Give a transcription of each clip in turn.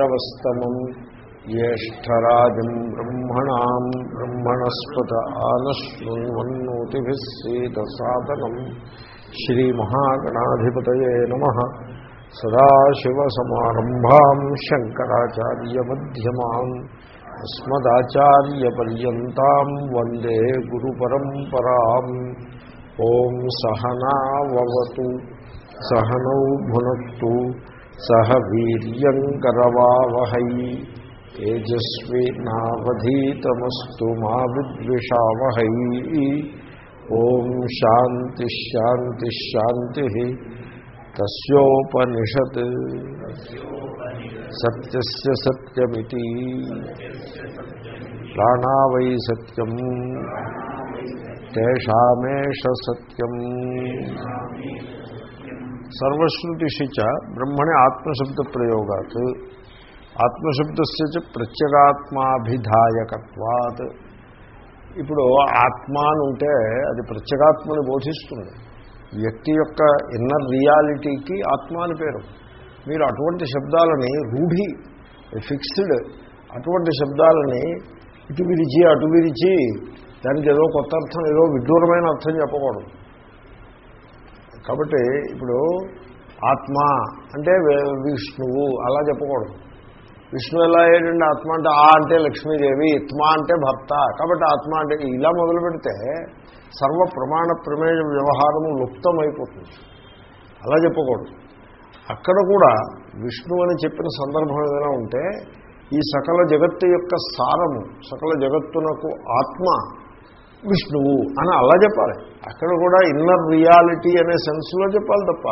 శ్రవస్తమం జ్యేష్టరాజం బ్రహ్మణా బ్రహ్మణస్పత ఆనశృణ్వన్నోతిభిः సీదసాదనం శ్రీమహాగణాధిపతయే నమ సదాశివసమారంభాం అస్మదాచార్యపర్యంతం వందే గురు పరంపరా ఓం సహనావతు సహనౌ భునత్తు సహ వీర్యంకరవావహై తేజస్వినావధీతమస్తు మా విద్విషావహై ఓం శాంతి శాంతి శాంతి తస్యోపనిషత్ సత్యస్య సత్యమితి ప్రాణావై సత్యం తేషామేష సర్వశ్రుతిశిచ బ్రహ్మణి ఆత్మశబ్ద ప్రయోగాత్ ఆత్మశబ్దస్య ప్రత్యేగాత్మాభిధాయకత్వాత్. ఇప్పుడు ఆత్మ అని ఉంటే అది ప్రత్యేగాత్మని బోధిస్తుంది. వ్యక్తి యొక్క ఇన్నర్ రియాలిటీకి ఆత్మ అని పేరు. మీరు అటువంటి శబ్దాలని రూఢి ఫిక్స్డ్ అటువంటి శబ్దాలని ఇటు విరిచి అటు విరిచి దానికి ఏదో కొత్త అర్థం ఏదో విడ్డూరమైన అర్థం చెప్పకూడదు. కాబట్టి ఇప్పుడు ఆత్మ అంటే విష్ణువు అలా చెప్పకూడదు. విష్ణు ఎలా అయ్యాడండి ఆత్మ అంటే ఆ అంటే లక్ష్మీదేవి ఇత్మ అంటే భర్త. కాబట్టి ఆత్మ అంటే ఇలా మొదలు పెడితే సర్వ ప్రమాణ ప్రమేయ వ్యవహారము లుప్తమైపోతుంది. అలా చెప్పకూడదు. అక్కడ కూడా విష్ణు అని చెప్పిన సందర్భం ఏదైనా ఉంటే ఈ సకల జగత్తు యొక్క సారము సకల జగత్తునకు ఆత్మ విష్ణువు అని అలా చెప్పాలి. అక్కడ కూడా ఇన్నర్ రియాలిటీ అనే సెన్స్లో చెప్పాలి తప్ప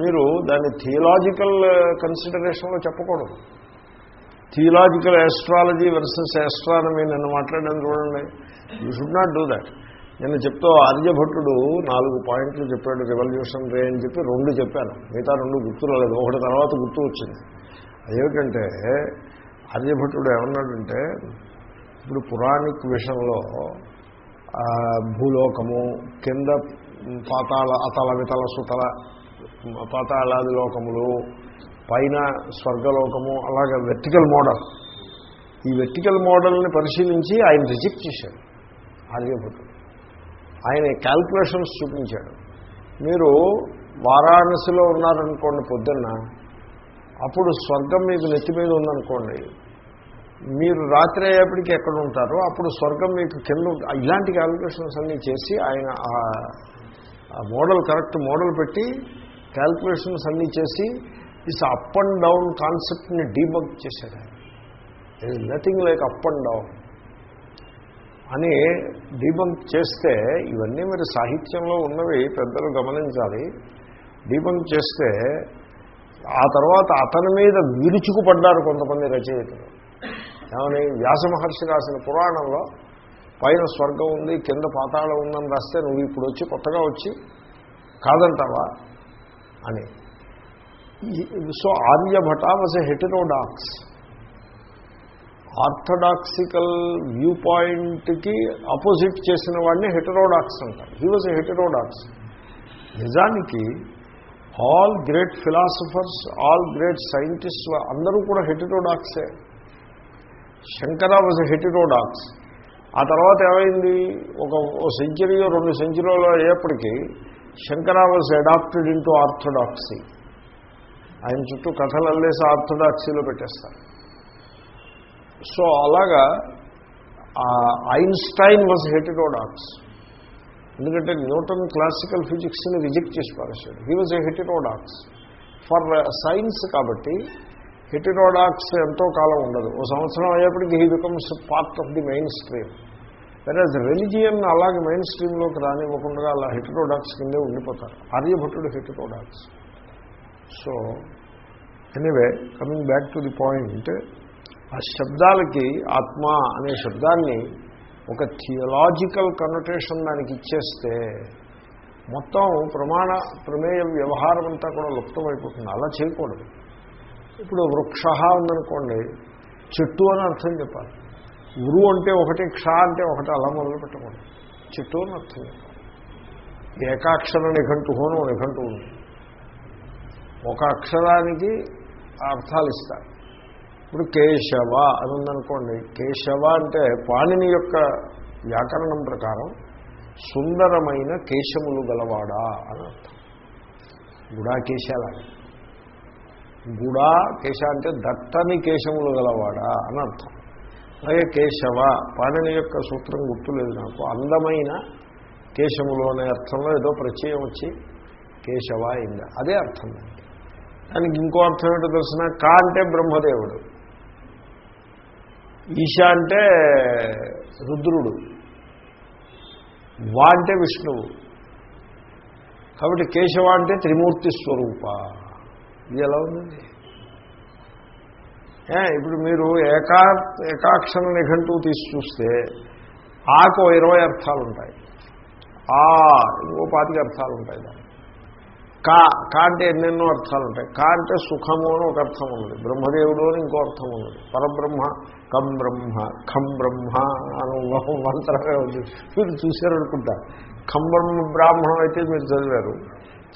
మీరు దాన్ని థియలాజికల్ కన్సిడరేషన్లో చెప్పకూడదు. థియలాజికల్ ఆస్ట్రాలజీ వర్సెస్ ఆస్ట్రానమీ నన్ను మాట్లాడాను చూడండి. You should not do that నేను చెప్తూ ఆర్యభట్టుడు నాలుగు పాయింట్లు చెప్పాడు రెవల్యూషన్ రే అని చెప్పి రెండు చెప్పాను. మిగతా రెండు గుర్తు రాలేదు ఒకటి తర్వాత గుర్తు వచ్చింది. అదేమిటంటే ఆర్యభట్టుడు ఏమన్నాడంటే ఇప్పుడు పురాణిక్ విషయంలో భూలోకము కింద పాతాళ అతల వితల సుతల పాతాళాది లోకములు పైన స్వర్గలోకము అలాగే వెర్టికల్ మోడల్ ఈ వెర్టికల్ మోడల్ని పరిశీలించి ఆయన రిజెక్ట్ చేశాడు. ఆర్యభటుడు ఆయన క్యాల్కులేషన్స్ చూపించాడు. మీరు వారాణసిలో ఉన్నారనుకోండి పొద్దున్న అప్పుడు స్వర్గం మీకు నెత్తి మీద ఉందనుకోండి మీరు రాత్రి అయ్యేప్పటికీ ఎక్కడ ఉంటారో అప్పుడు స్వర్గం మీకు కింద ఇలాంటి క్యాలిక్యులేషన్స్ అన్నీ చేసి ఆయన ఆ మోడల్ కరెక్ట్ మోడల్ పెట్టి క్యాల్కులేషన్స్ అన్నీ చేసి ఇస్ అప్ అండ్ డౌన్ కాన్సెప్ట్ని డీబక్ చేశాడు ఆయన. Nothing like up and down అని డీబంక్ చేస్తే ఇవన్నీ మీరు సాహిత్యంలో ఉన్నవి పెద్దలు గమనించాలి. డీబంక్ చేస్తే ఆ తర్వాత అతని మీద విరుచుకుపడ్డారు కొంతమంది రచయితలు. ఏమని వ్యాస మహర్షి రాసిన పురాణంలో పైన స్వర్గం ఉంది కింద పాతాళం ఉందని రాస్తే నువ్వు ఇప్పుడు వచ్చి కొత్తగా వచ్చి కాదంటావా అని. So Aryabhata was a heterodox. Orthodoxical view పాయింట్కి అపోజిట్ చేసిన వాడిని హెటరోడాక్స్ అంటారు. హీ వాజ్ ఎ హెటరోడాక్స్ నిజానికి all great philosophers all great scientist అందరూ కూడా హెటరోడాక్సే. శంకర వాజ్ హెటిరోడాక్స్ ఆ తర్వాత ఏమైంది? ఒక సెంచరీ రెండు సెంచరీలో అయ్యేప్పటికీ Shankara was adapted into orthodoxy ఆయన చుట్టూ కథలు అల్లేసి ఆర్థడాక్సీలో పెట్టేస్తారు. సో అలాగా ఐన్స్టైన్ వాజ్ హెటిరోడాక్స్ ఎందుకంటే న్యూటన్ క్లాసికల్ ఫిజిక్స్ని రిజెక్ట్ చేసి పారేశాడు. He was a heterodox for science కాబట్టి హెటరోడాక్స్ ఎంతో కాలం ఉండదు. ఓ సంవత్సరం అయ్యేప్పటికి he becomes part of the mainstream. Whereas religion అలాగే మెయిన్ స్ట్రీమ్లోకి రానివ్వకుండా అలా హెటరోడాక్స్ కిందే ఉండిపోతారు. ఆర్యభట్టుడు heterodox so anyway coming back to the point ఆ శబ్దాలకి ఆత్మ అనే శబ్దాన్ని ఒక థియలాజికల్ కన్నోటేషన్ దానికి ఇచ్చేస్తే మొత్తం ప్రమాణ ప్రమేయ వ్యవహారం అంతా కూడా లుప్తమైపోతుంది. అలా చేయకూడదు. ఇప్పుడు వృక్ష ఉందనుకోండి చెట్టు అని అర్థం చెప్పాలి. ఉరు అంటే ఒకటి క్ష అంటే ఒకటి అలా మొదలు పెట్టకూడదు. చెట్టు అని అర్థం చెప్పాలి. ఏకాక్షర నిఘంటుహోను నిఘంటు ఉంది. ఒక అక్షరానికి అర్థాలు ఇస్తారు. ఇప్పుడు కేశవ అని ఉందనుకోండి కేశవ అంటే పాణిని యొక్క వ్యాకరణం ప్రకారం సుందరమైన కేశములు గలవాడా అని అర్థం. గుడాకేశాలని గుడా కేశ అంటే దట్టని కేశములు గలవాడా అని అర్థం. అలాగే కేశవ పాణిని యొక్క సూత్రం గుర్తులేదు నాకు. అందమైన కేశములు అనే అర్థంలో ఏదో ప్రత్యయం వచ్చి కేశవ అయింది. అదే అర్థం. దానికి దానికి ఇంకో అర్థం ఏంటో తెలిసిన? కా అంటే బ్రహ్మదేవుడు. ఈశ అంటే రుద్రుడు. వా అంటే విష్ణువు. కాబట్టి కేశవ అంటే త్రిమూర్తి స్వరూప. ఇది ఎలా ఉందండి ఇప్పుడు మీరు ఏకా ఏకాక్షర నిఘంటువు తీసి చూస్తే ఆకు ఇరవై అర్థాలు ఉంటాయి ఆ ఇంకో పాతిక అర్థాలు ఉంటాయి దాన్ని కా కా అంటే ఎన్నెన్నో అర్థాలు ఉంటాయి కా అంటే సుఖము అని ఒక అర్థం ఉన్నది. బ్రహ్మదేవుడు అని ఇంకో అర్థం ఉన్నది. పరబ్రహ్మ కం బ్రహ్మ ఖం బ్రహ్మ అని మంత్రమే ఉంది. మీరు చూశారనుకుంటా. ఖం బ్రహ్మ బ్రాహ్మణం అయితే మీరు చదివారు.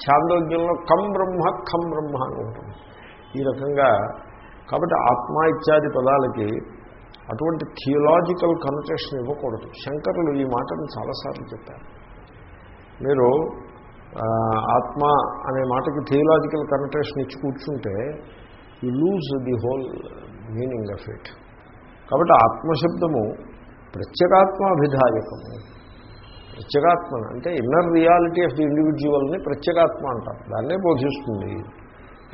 ఛాందోగ్యంలో కం బ్రహ్మ ఖం బ్రహ్మ అని ఉంటుంది. ఈ రకంగా కాబట్టి ఆత్మ ఇత్యాది పదాలకి అటువంటి థియలాజికల్ కన్సెషన్ ఇవ్వకూడదు. శంకరులు ఈ మాటను చాలాసార్లు చెప్పారు. మీరు ఆత్మ అనే మాటకి థియలాజికల్ కనటేషన్ ఇచ్చి కూర్చుంటే you lose the whole meaning of it కాబట్టి ఆత్మశబ్దము ప్రత్యేకాత్మాభిధాయకము ప్రత్యేగాత్మ అంటే ఇన్నర్ రియాలిటీ ఆఫ్ ది ఇండివిజువల్ని ప్రత్యేగాత్మ అంటారు. దాన్నే బోధిస్తుంది.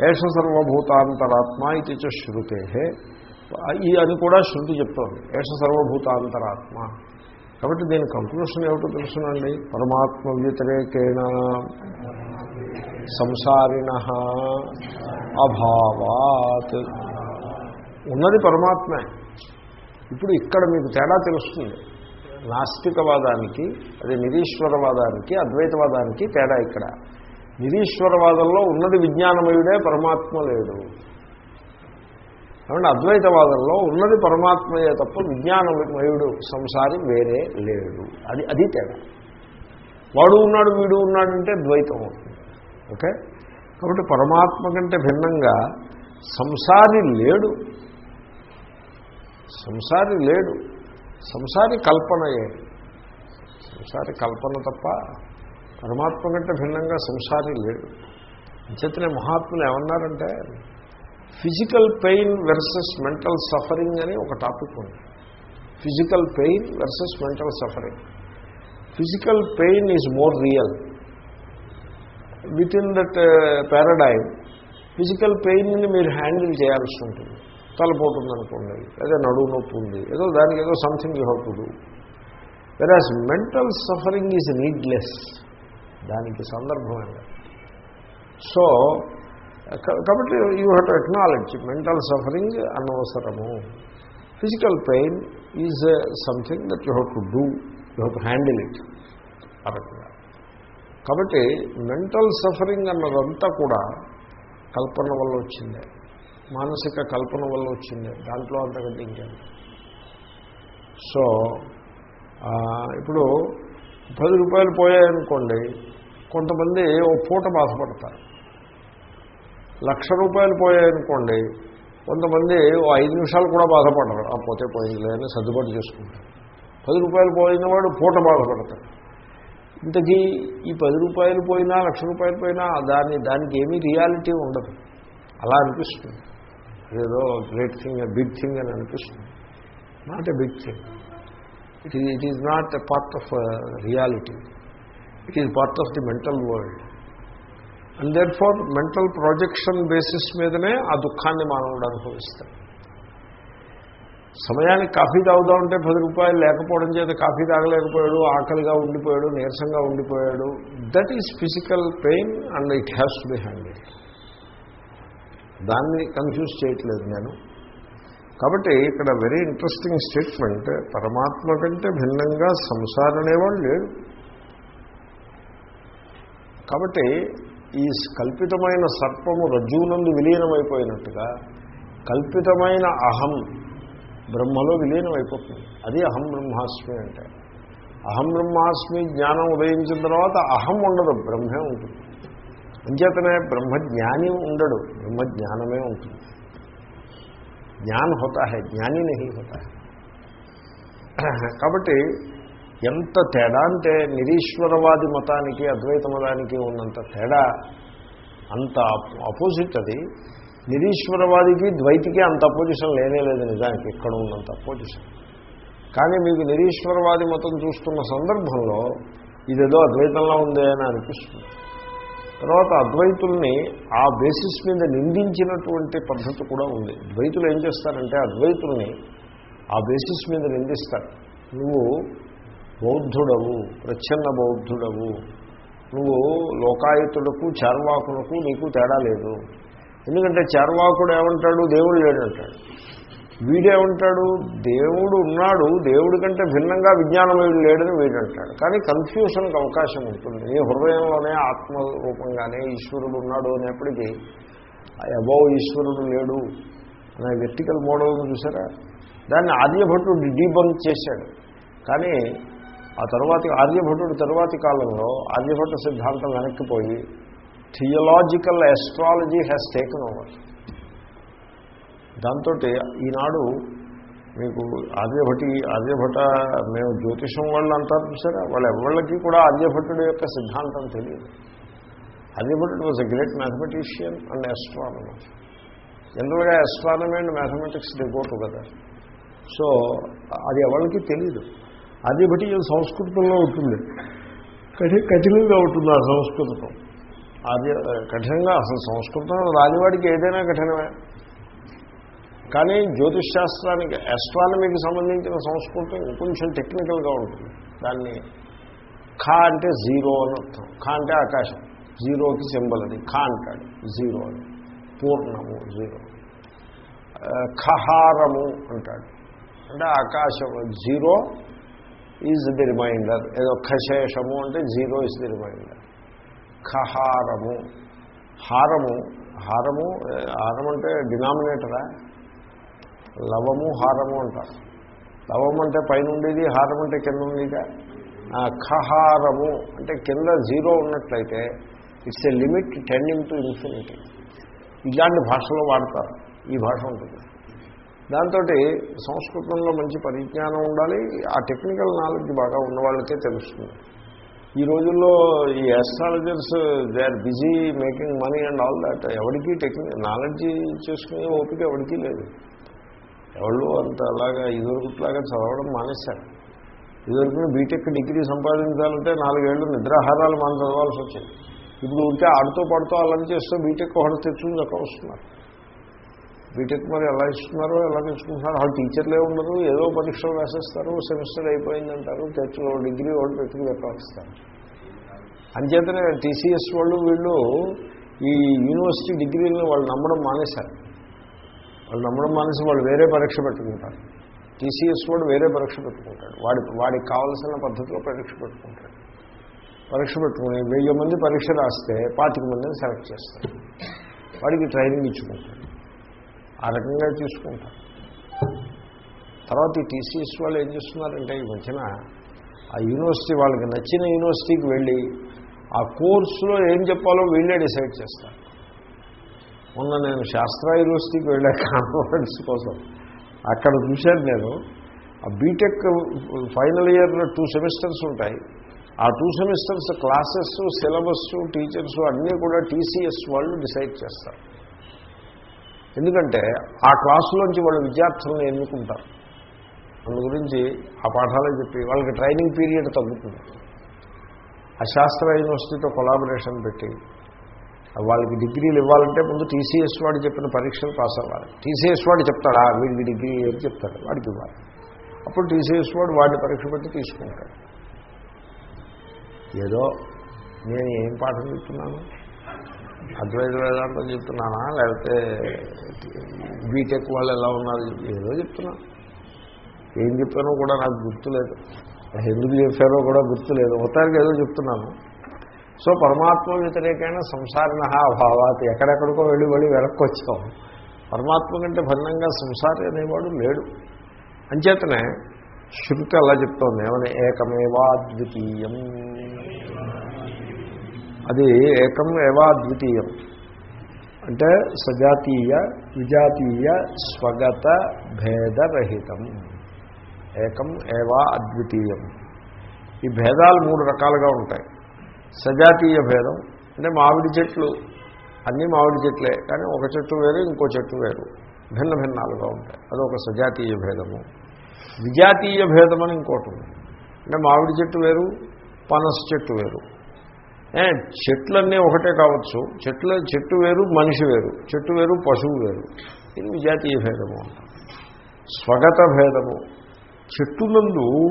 ఏష సర్వభూతాంతరాత్మ ఇది చ శృతే ఈ అని కూడా శృతి చెప్తోంది. ఏష సర్వభూతాంతరాత్మ. కాబట్టి దీని కంక్లూషన్ ఏమిటో తెలుసునండి. పరమాత్మ వ్యతిరేకేణ సంసారిణ అభావాత్. ఉన్నది పరమాత్మే. ఇప్పుడు ఇక్కడ మీకు తేడా తెలుస్తుంది. నాస్తికవాదానికి అది నిరీశ్వరవాదానికి అద్వైతవాదానికి తేడా ఇక్కడ. నిరీశ్వరవాదంలో ఉన్నది విజ్ఞానమయుడే పరమాత్మ లేడు. కాబట్టి అద్వైతవాదంలో ఉన్నది పరమాత్మయే తప్ప విజ్ఞానమయుడు సంసారి వేరే లేడు. అది అది తేడా. వాడు ఉన్నాడు వీడు ఉన్నాడంటే ద్వైతం. అవుతుంది ఓకే? కాబట్టి పరమాత్మ కంటే భిన్నంగా సంసారి లేడు. సంసారి లేడు. సంసారి కల్పనయే. సంసారి కల్పన తప్ప పరమాత్మ కంటే భిన్నంగా సంసారి లేడు అంచేతనే మహాత్ములు ఏమన్నారంటే physical pain versus mental suffering అని ఒక టాపిక్ ఉంది. Physical pain versus mental suffering. Physical pain is more real. Within that uh, paradigm physical పెయిన్ని మీరు హ్యాండిల్ చేయాల్సి ఉంటుంది. తలపోతుంది అనుకోండి లేదా నడువు నొప్పి ఉంది ఏదో దానికి ఏదో something you have to do whereas mental suffering is needless దానికి సందర్భమైన సో కాబట్టి you have to acknowledge mental suffering అనవసరము. Physical pain is something that you have to do you have to handle it ఆ రకంగా కాబట్టి mental suffering అన్నదంతా కూడా కల్పన వల్ల వచ్చిందే. మానసిక కల్పన వల్ల వచ్చింది. దాంట్లో అంతకంటే ఇంకేం సో ఇప్పుడు పది రూపాయలు పోయాయనుకోండి కొంతమంది ఓ పూట బాధపడతారు. లక్ష రూపాయలు పోయాయనుకోండి కొంతమంది ఓ ఐదు నిమిషాలు కూడా బాధపడరు. ఆ పోతే పోయిందిలే అని సర్దుబాటు చేసుకుంటారు. పది రూపాయలు పోయిన వాడు పూట బాధపడతాడు. ఇంతకీ ఈ పది రూపాయలు పోయినా లక్ష రూపాయలు పోయినా దాని దానికి ఏమీ రియాలిటీ ఉండదు. అలా అనిపిస్తుంది. ఏదో గ్రేట్ థింగ్ బిగ్ థింగ్ అని అనిపిస్తుంది. Not a big thing it is it is not a part of reality it is part of the mental world and that for mental projection basis మీదనే ఆ దుఃఖాన్ని మానవుడు అనుభవిస్తాడు. సమయానికి కాఫీ తాగుదామంటే పది రూపాయలు లేకపోవడం చేత కాఫీ తాగలేకపోయాడు ఆకలిగా ఉండిపోయాడు నీరసంగా ఉండిపోయాడు. That is physical pain and it has to be handled దాన్ని కన్ఫ్యూజ్ చేయట్లేదు నేను. కాబట్టి ఇక్కడ వెరీ ఇంట్రెస్టింగ్ స్టేట్మెంట్ పరమాత్మ కంటే భిన్నంగా సంసారం అనేవాడు లేడు కాబట్టి ఈ కల్పితమైన సర్పము రజ్జువునందు విలీనమైపోయినట్టుగా కల్పితమైన అహం బ్రహ్మలో విలీనమైపోతుంది. అది అహం బ్రహ్మాస్మి అంటే. అహం బ్రహ్మాస్మి జ్ఞానం ఉదయించిన తర్వాత అహం ఉండదు బ్రహ్మే ఉంటుంది. అంచేతనే బ్రహ్మజ్ఞాని ఉండడు బ్రహ్మజ్ఞానమే ఉంటుంది. జ్ఞాన్ హోతా హే జ్ఞాని నహి హోతా కాబట్టి ఎంత తేడా అంటే నిరీశ్వరవాది మతానికి అద్వైత మతానికి ఉన్నంత తేడా అంత అపోజిట్ అది. నిరీశ్వరవాదికి ద్వైతికి అంత అపోజిషన్ లేనే లేదు నిజానికి ఇక్కడ ఉన్నంత అపోజిషన్ కానీ మీకు నిరీశ్వరవాది మతం చూస్తున్న సందర్భంలో ఇదేదో అద్వైతంలో ఉందే అని అనిపిస్తుంది. తర్వాత అద్వైతుల్ని ఆ బేసిస్ మీద నిందించినటువంటి పద్ధతి కూడా ఉంది. ద్వైతులు ఏం చేస్తారంటే అద్వైతుల్ని ఆ బేసిస్ మీద నిందిస్తారు. నువ్వు బౌద్ధుడవు ప్రచ్ఛన్న బౌద్ధుడవు. నువ్వు లోకాయుతులకు చార్వాకులకు నీకు తేడా లేదు. ఎందుకంటే చార్వాకుడు ఏమంటాడు? దేవుడు లేడంటాడు. వీడేమంటాడు దేవుడు ఉన్నాడు దేవుడి కంటే భిన్నంగా విజ్ఞానమయుడు లేడని వీడంటాడు కానీ కన్ఫ్యూషన్కి అవకాశం ఉంటుంది. నీ హృదయంలోనే ఆత్మ రూపంగానే ఈశ్వరుడు ఉన్నాడు అనేప్పటికీ అబౌవ్ ఈశ్వరుడు లేడు అనే వెర్టికల్ మోడల్ని చూసారా? దాన్ని ఆర్యభటుడు డీబంక్ చేశాడు. కానీ ఆ తర్వాతి ఆర్యభటుడు తర్వాతి కాలంలో ఆర్యభట్ట సిద్ధాంతం వెనక్కిపోయి theological astrology has taken over దాంతో ఈనాడు మీకు ఆర్యభటి ఆర్యభట మేము జ్యోతిషం వాళ్ళు అంటారు చూసారా? వాళ్ళ ఎవళ్ళకి కూడా ఆర్యభట్టుడు యొక్క సిద్ధాంతం తెలియదు. ఆర్యభట్టుడు was a great mathematician and astronomer జనరల్గా ఆస్ట్రానమీ అండ్ మ్యాథమెటిక్స్ రిపోర్ట్ కదా సో అది ఎవరికి తెలియదు ఆర్యభటి సంస్కృతంలో ఉంటుంది. కఠి కఠినంగా ఉంటుంది ఆ సంస్కృతం. ఆర్య కఠినంగా అసలు సంస్కృతం రానివాడికి ఏదైనా కఠినమే. కానీ జ్యోతిష్ శాస్త్రానికి ఆస్ట్రానమీకి సంబంధించిన సంస్కృతం కొంచెం టెక్నికల్గా ఉంటుంది. దాన్ని ఖా అంటే జీరో అని అర్థం. ఖా అంటే ఆకాశం. జీరోకి సింబల్ అది. ఖా అంటాడు. జీరో అని పూర్ణము జీరో. ఖహారము అంటాడు. అంటే ఆకాశం జీరో ఈజ్ ది రిమైండర్ ఏదో ఖశేషము అంటే జీరో ఇస్ ది రిమైండర్ ఖహారము హారము. హారము హారం అంటే డినామినేటరా లవము హారము అంటారు. లవం అంటే పైన ఉండేది హారం అంటే కింద ఉండేదిగా ఖహారము. అంటే కింద జీరో ఉన్నట్లయితే it's a limit tending to infinity. ఇలాంటి భాషలో వాడతారు. ఈ భాష ఉంటుంది. దాంతో సంస్కృతంలో మంచి పరిజ్ఞానం ఉండాలి. ఆ టెక్నికల్ నాలెడ్జ్ బాగా ఉన్న వాళ్ళకే తెలుస్తుంది. ఈ రోజుల్లో ఈ astrologers they are busy making money and all that ఎవరికి టెక్నిక్ నాలెడ్జ్ చేసుకునే ఓపిక ఎవరికీ లేదు. ఎవరు అంత అలాగా ఇదివరకులాగా చదవడం మానేశారు. ఇదివరకు బీటెక్ డిగ్రీ సంపాదించాలంటే నాలుగేళ్ళు నిద్రాహారాలు మనం చదవాల్సి వచ్చింది. ఇప్పుడు ఉంటే ఆడుతూ పడుతూ అలా చేస్తూ బీటెక్ ఒకటి తెచ్చుకుని చక్క వస్తున్నారు. బీటెక్ మరి ఎలా ఇస్తున్నారో ఎలా తెచ్చుకుంటున్నారు వాళ్ళు టీచర్లే ఉండరు ఏదో పరీక్షలు రాసేస్తారు సెమిస్టర్ అయిపోయిందంటారు తెచ్చుకో డిగ్రీ వాళ్ళు తెచ్చుకుని వస్తారు అంచేతనే టీసీఎస్ వాళ్ళు వీళ్ళు ఈ యూనివర్సిటీ డిగ్రీలను వాళ్ళు నమ్మడం మానేశారు. వాళ్ళు నమ్మడం మానేసి వాళ్ళు వేరే పరీక్ష పెట్టుకుంటారు. టీసీఎస్ వాడు వేరే పరీక్ష పెట్టుకుంటాడు. వాడి వాడికి కావలసిన పద్ధతిలో పరీక్ష పెట్టుకుంటాడు. పరీక్ష పెట్టుకుని వెయ్యి మంది పరీక్ష రాస్తే పాతిక మందిని సెలెక్ట్ చేస్తాడు వాడికి ట్రైనింగ్ ఇచ్చుకుంటాడు. ఆ రకంగా తీసుకుంటారు తర్వాత ఈ టీసీఎస్ వాళ్ళు ఏం చేస్తున్నారంటే ఈ మధ్యన ఆ యూనివర్సిటీ వాళ్ళకి నచ్చిన యూనివర్సిటీకి వెళ్ళి ఆ కోర్సులో ఏం చెప్పాలో వీళ్ళే డిసైడ్ చేస్తారు. మొన్న నేను శాస్త్ర యూనివర్సిటీకి వెళ్ళా కాన్ఫరెన్స్ కోసం అక్కడ చూశాను నేను. ఆ BTech final year two semesters ఉంటాయి. ఆ two semesters classes syllabus teachers అన్నీ కూడా టీసీఎస్ వాళ్ళు డిసైడ్ చేస్తారు. ఎందుకంటే ఆ క్లాసులోంచి వాళ్ళ విద్యార్థులను ఎన్నుకుంటారు. అందు గురించి ఆ పాఠాలే చెప్పి వాళ్ళకి ట్రైనింగ్ పీరియడ్ తగ్గుతుంది. ఆ శాస్త్ర యూనివర్సిటీతో కొలాబరేషన్ పెట్టి వాళ్ళకి డిగ్రీలు ఇవ్వాలంటే ముందు టీసీఎస్ వాడు చెప్పిన పరీక్షలు పాస్ అవ్వాలి. టీసీఎస్ వాడు చెప్తాడా వీడికి డిగ్రీ ఏం చెప్తాడు? వాడికి ఇవ్వాలి. అప్పుడు టీసీఎస్ వాడు వాడిని పరీక్ష పెట్టి తీసుకుంటాడు. ఏదో నేను ఏం పాఠం చెప్తున్నాను? అద్వైత వేదాంతం చెప్తున్నానా? లేకపోతే బీటెక్ వాళ్ళు ఎలా ఉన్నారు? ఏదో చెప్తున్నా ఏం చెప్పానో కూడా నాకు గుర్తులేదు. ఎందుకు చెప్పారో కూడా గుర్తులేదు. మొత్తానికి ఏదో చెప్తున్నాను. సో పరమాత్మ వ్యతిరేకమైన సంసారిన అభావాత్. ఎక్కడెక్కడికో వెళ్ళి వెళ్ళి వెనక్కి వచ్చాం. పరమాత్మ కంటే భిన్నంగా సంసారి అనేవాడు లేడు. అంచేతనే శృతి అలా చెప్తోంది. ఏమని? ఏకమేవాద్వితీయం. అది ఏకం ఏవాద్వితీయం. అంటే సజాతీయ విజాతీయ స్వగత భేదరహితం. ఏకం ఏవా అద్వితీయం ఈ భేదాలు మూడు రకాలుగా ఉంటాయి. సజాతీయ భేదం. అంటే మామిడి చెట్లు అన్నీ మామిడి చెట్లే కానీ ఒక చెట్టు వేరు ఇంకో చెట్టు వేరు. భిన్న భిన్నాలుగా ఉంటాయి. అదొక సజాతీయ భేదము. విజాతీయ భేదం అని ఇంకోటి ఉంది. అంటే మామిడి చెట్టు వేరు పనస చెట్టు వేరు. ఏ, చెట్లన్నీ ఒకటే కావచ్చు. చెట్ల చెట్టు వేరు మనిషి వేరు. చెట్టు వేరు పశువు వేరు. ఇది విజాతీయ భేదము స్వగత భేదము. చెట్టునందు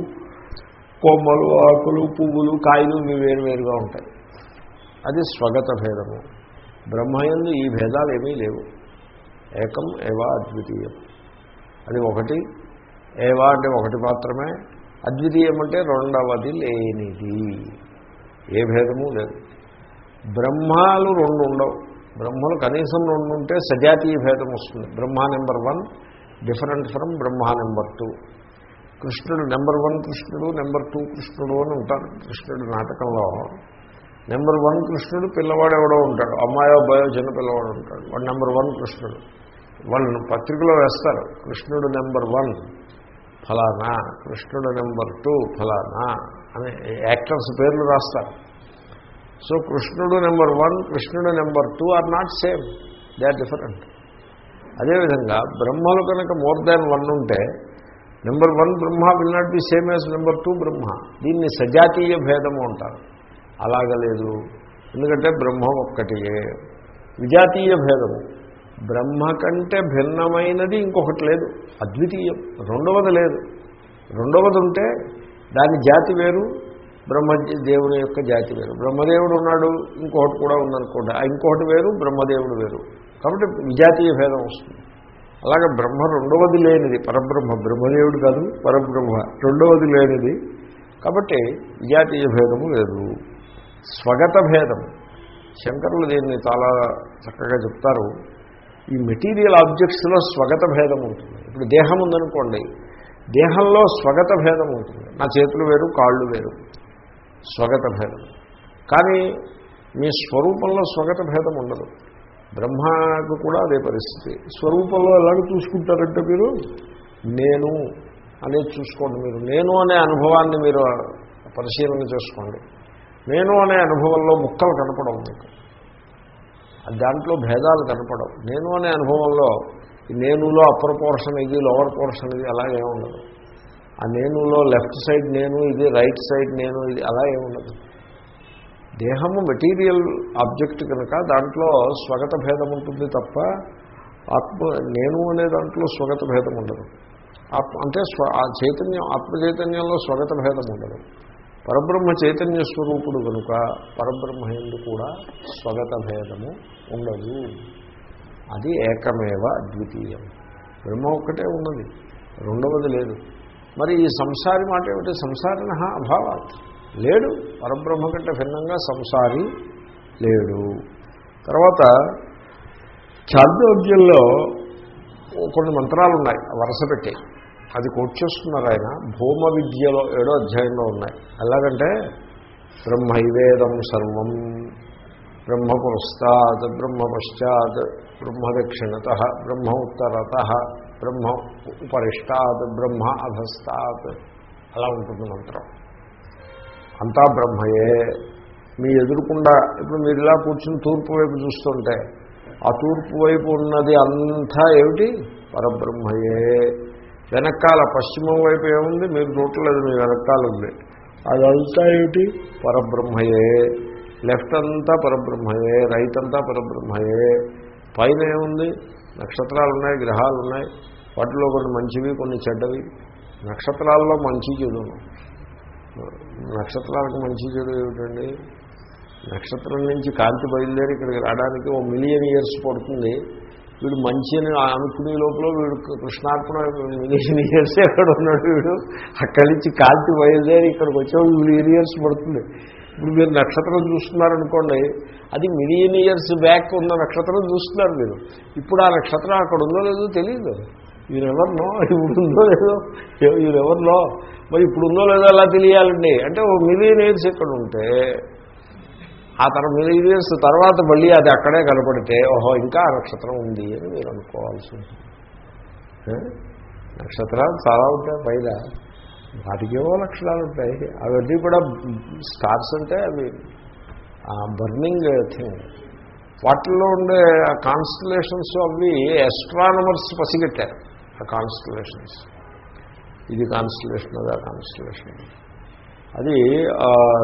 కొమ్మలు ఆకులు పువ్వులు కాయలు ఇవి వేరువేరుగా ఉంటాయి. అది స్వగత భేదము. బ్రహ్మయందు ఈ భేదాలు ఏమీ లేవు. ఏకం ఏవా అద్వితీయం. అది ఒకటి. ఏవా అంటే ఒకటి మాత్రమే. అద్వితీయం అంటే రెండవది లేనిది. ఏ భేదము లేదు. బ్రహ్మాలు రెండు ఉండవు. బ్రహ్మలు కనీసం రెండు ఉంటే సజాతీయ భేదం వస్తుంది. Brahma number one different from Brahma number two. కృష్ణుడు నెంబర్ వన్ కృష్ణుడు నెంబర్ టూ కృష్ణుడు అని ఉంటారు కృష్ణుడు నాటకంలో. నెంబర్ వన్ కృష్ణుడు పిల్లవాడు ఎవడో ఉంటాడు. అమ్మాయో అబ్బాయో చిన్న పిల్లవాడు ఉంటాడు. వాడు నెంబర్ వన్ కృష్ణుడు. వన్ పత్రికలో వేస్తారు. కృష్ణుడు నెంబర్ వన్ ఫలానా. కృష్ణుడు నెంబర్ టూ ఫలానా అని యాక్టర్స్ పేర్లు రాస్తారు. సో కృష్ణుడు నెంబర్ వన్ కృష్ణుడు number two are not same. They are different. అదేవిధంగా బ్రహ్మలు కనుక మోర్ దాన్ వన్ ఉంటే number one Brahma will not be same as number two Brahma. దీన్ని సజాతీయ భేదము అంటారు. అలాగలేదు ఎందుకంటే బ్రహ్మ ఒక్కటియే. విజాతీయ భేదము. బ్రహ్మ కంటే భిన్నమైనది ఇంకొకటి లేదు. అద్వితీయం. రెండవది లేదు. రెండవది ఉంటే దాని జాతి వేరు బ్రహ్మ దేవుని యొక్క జాతి వేరు. బ్రహ్మదేవుడు ఉన్నాడు ఇంకొకటి కూడా ఉందనుకోండి. ఆ ఇంకొకటి వేరు బ్రహ్మదేవుడు వేరు. కాబట్టి విజాతీయ భేదం వస్తుంది. అలాగే బ్రహ్మ రెండవది లేనిది పరబ్రహ్మ బ్రహ్మదేవుడు కాదు పరబ్రహ్మ రెండవది లేనిది. కాబట్టి విజాతీయ భేదము లేదు స్వగత భేదం. శంకరులు దీన్ని చాలా చక్కగా చెప్తారు. ఈ మెటీరియల్ ఆబ్జెక్ట్స్లో స్వగత భేదం ఉంటుంది. ఇప్పుడు దేహం ఉందనుకోండి దేహంలో స్వగత భేదం ఉంటుంది. నా చేతులు వేరు కాళ్ళు వేరు. స్వగత భేదం. కానీ మీ స్వరూపంలో స్వగత భేదం ఉండదు. బ్రహ్మకు కూడా అదే పరిస్థితి. స్వరూపంలో ఎలాగ చూసుకుంటారంటే మీరు? నేను అనేది చూసుకోండి మీరు. నేను అనే అనుభవాన్ని మీరు పరిశీలన చేసుకోండి. నేను అనే అనుభవంలో ముక్కలు కనపడవు మీకు. దాంట్లో భేదాలు కనపడవు. నేను అనే అనుభవంలో ఈ నేనులో అప్పర్ పోర్షన్ ఇది లోవర్ పోర్షన్ ఇది అలాగే ఉండదు ఆ నేనులో లెఫ్ట్ సైడ్ నేను ఇది రైట్ సైడ్ నేను ఇది అలా ఏముండదు. దేహము మెటీరియల్ ఆబ్జెక్ట్ కనుక దాంట్లో స్వగత భేదం ఉంటుంది తప్ప ఆత్మ నేను అనే దాంట్లో స్వగత భేదం ఉండదు. ఆత్మ అంటే స్వ ఆ చైతన్యం ఆత్మ చైతన్యంలో స్వగత భేదం ఉండదు. పరబ్రహ్మ చైతన్య స్వరూపుడు కనుక పరబ్రహ్మ ఎందు కూడా స్వగత భేదము ఉండదు. అది ఏకమేవ అద్వితీయం. బ్రహ్మ ఒక్కటే ఉన్నది రెండవది లేదు. మరి ఈ సంసారి మాట ఏమిటి? సంసారిన అభావాత్. లేడు. పరబ్రహ్మ కంటే భిన్నంగా సంసారి లేడు. తర్వాత చాంద్రోగ్యంలో కొన్ని మంత్రాలు ఉన్నాయి వరుస పెట్టి. అది కోట్ చేస్తున్నారు ఆయన. భూమ విద్యలో ఏడో అధ్యాయంలో ఉన్నాయి. ఎలాగంటే బ్రహ్మైవేదం సర్వం బ్రహ్మ పురస్తాత్ బ్రహ్మ పశ్చాత్ బ్రహ్మ దక్షిణత బ్రహ్మ ఉత్తరత బ్రహ్మ ఉపరిష్టాత్ బ్రహ్మ అధస్తాత్. అలా ఉంటుంది మంత్రం. అంతా బ్రహ్మయే. మీ ఎదురుకుండా ఇప్పుడు మీరు ఇలా కూర్చుని తూర్పు వైపు చూస్తుంటే ఆ తూర్పు వైపు ఉన్నది అంతా ఏమిటి? పరబ్రహ్మయే. వెనకాల పశ్చిమం వైపు ఏముంది? మీరు చూడలేదు మీ వెనకాల ఉంది. అదంతా ఏమిటి? పరబ్రహ్మయే. లెఫ్ట్ అంతా పరబ్రహ్మయే రైట్ అంతా పరబ్రహ్మయే. పైన ఏముంది? నక్షత్రాలు ఉన్నాయి గ్రహాలు ఉన్నాయి. వాటిలో కొన్ని మంచివి కొన్ని చెడ్డవి. నక్షత్రాల్లో మంచి చెడును నక్షత్రాలకు మంచి చెడు ఏమిటండి? నక్షత్రం నుంచి కాంతి బయలుదేరి ఇక్కడికి రావడానికి ఓ మిలియన్ ఇయర్స్ పడుతుంది. వీడు మంచి అని అనుకునే లోపల వీడు కృష్ణార్పణ మిలియన్ ఇయర్స్ ఎక్కడ ఉన్నాడు వీడు? అక్కడి నుంచి కాంతి బయలుదేరి ఇక్కడికి వచ్చే మిలియన్ ఇయర్స్ పడుతుంది. ఇప్పుడు మీరు నక్షత్రం చూస్తున్నారనుకోండి అది మిలియన్ ఇయర్స్ బ్యాక్ ఉన్న నక్షత్రం చూస్తున్నారు మీరు. ఇప్పుడు ఆ నక్షత్రం అక్కడ ఉందో లేదో తెలియదు ఎవరినో ఇప్పుడు ఉందో లేదో? ఎవరినో మరి ఇప్పుడు ఉందో లేదో అలా తెలియాలండి? అంటే ఓ మిలియన్ ఇయర్స్ ఇక్కడ ఉంటే ఆ తర్వాత మిలియన్ ఇయర్స్ తర్వాత మళ్ళీ అది అక్కడే కనపడితే ఓహో ఇంకా నక్షత్రం ఉంది అని మీరు అనుకోవాల్సి ఉంటుంది. నక్షత్రాలు చాలా ఉంటాయి పైన వాటికేవో లక్షణాలు ఉంటాయి. అవన్నీ కూడా స్టార్స్ అంటే అవి బర్నింగ్ థింగ్. వాటిల్లో ఉండే కాన్స్టలేషన్స్ అవి ఎస్ట్రానమర్స్ పసిగట్టారు. కాన్స్టిలేషన్స్ ఇది కాన్స్టిలేషన్ అది ఆ కాన్స్టిలేషన్ అది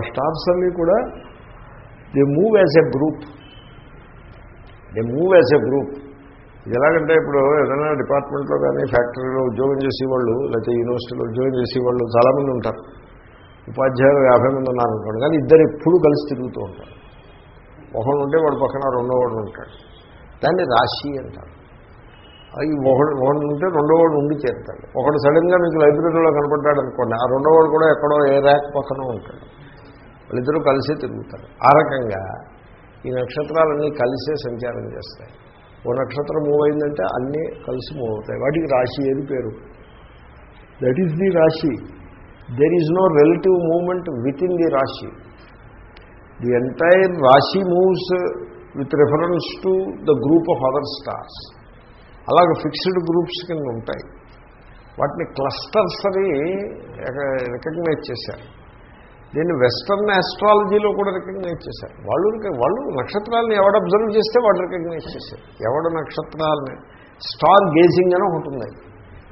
స్టార్స్ అన్నీ కూడా they move as a group they move as a group ఇది ఎలాగంటే ఇప్పుడు ఏదైనా డిపార్ట్మెంట్లో కానీ ఫ్యాక్టరీలో ఉద్యోగం చేసేవాళ్ళు లేకపోతే యూనివర్సిటీలో ఉద్యోగం చేసేవాళ్ళు చాలామంది ఉంటారు. ఉపాధ్యాయులు యాభై మంది ఉన్నారనుకోండి కానీ ఇద్దరు ఎప్పుడు కలిసి తిరుగుతూ ఉంటారు. ఒకడు ఉంటే వాడు పక్కన రెండో వాడు ఉంటాడు. దాన్ని రాశి అంటారు. ఈ ఒకడు ఒకడు ఉంటే రెండో వాడు ఉండి చేస్తాడు. ఒకడు సడన్గా మీకు లైబ్రరీలో కనపడ్డాడు అనుకోండి ఆ రెండో వాడు కూడా ఎక్కడో ఏ ర్యాక్ పక్కన ఉంటాడు. వాళ్ళిద్దరూ కలిసే తిరుగుతారు. ఆ రకంగా ఈ నక్షత్రాలన్నీ కలిసే సంచారం చేస్తాయి. ఓ నక్షత్రం మూవ్ అయిందంటే అన్నీ కలిసి మూవ్ అవుతాయి. వాటికి రాశి ఏది పేరు? That is the rashi. There is no relative movement within the rashi. The entire rashi moves with reference to the group of other stars అలాగే ఫిక్స్డ్ గ్రూప్స్ కింద ఉంటాయి. వాటిని క్లస్టర్స్ అని రికగ్నైజ్ చేశారు. దీన్ని వెస్టర్న్ ఆస్ట్రాలజీలో కూడా రికగ్నైజ్ చేశారు. వాళ్ళు వాళ్ళు నక్షత్రాలను ఎవడు అబ్జర్వ్ చేస్తే వాడు రికగ్నైజ్ చేశారు. ఎవడు నక్షత్రాలని స్టార్ గేజింగ్ అని ఒకటి ఉంది.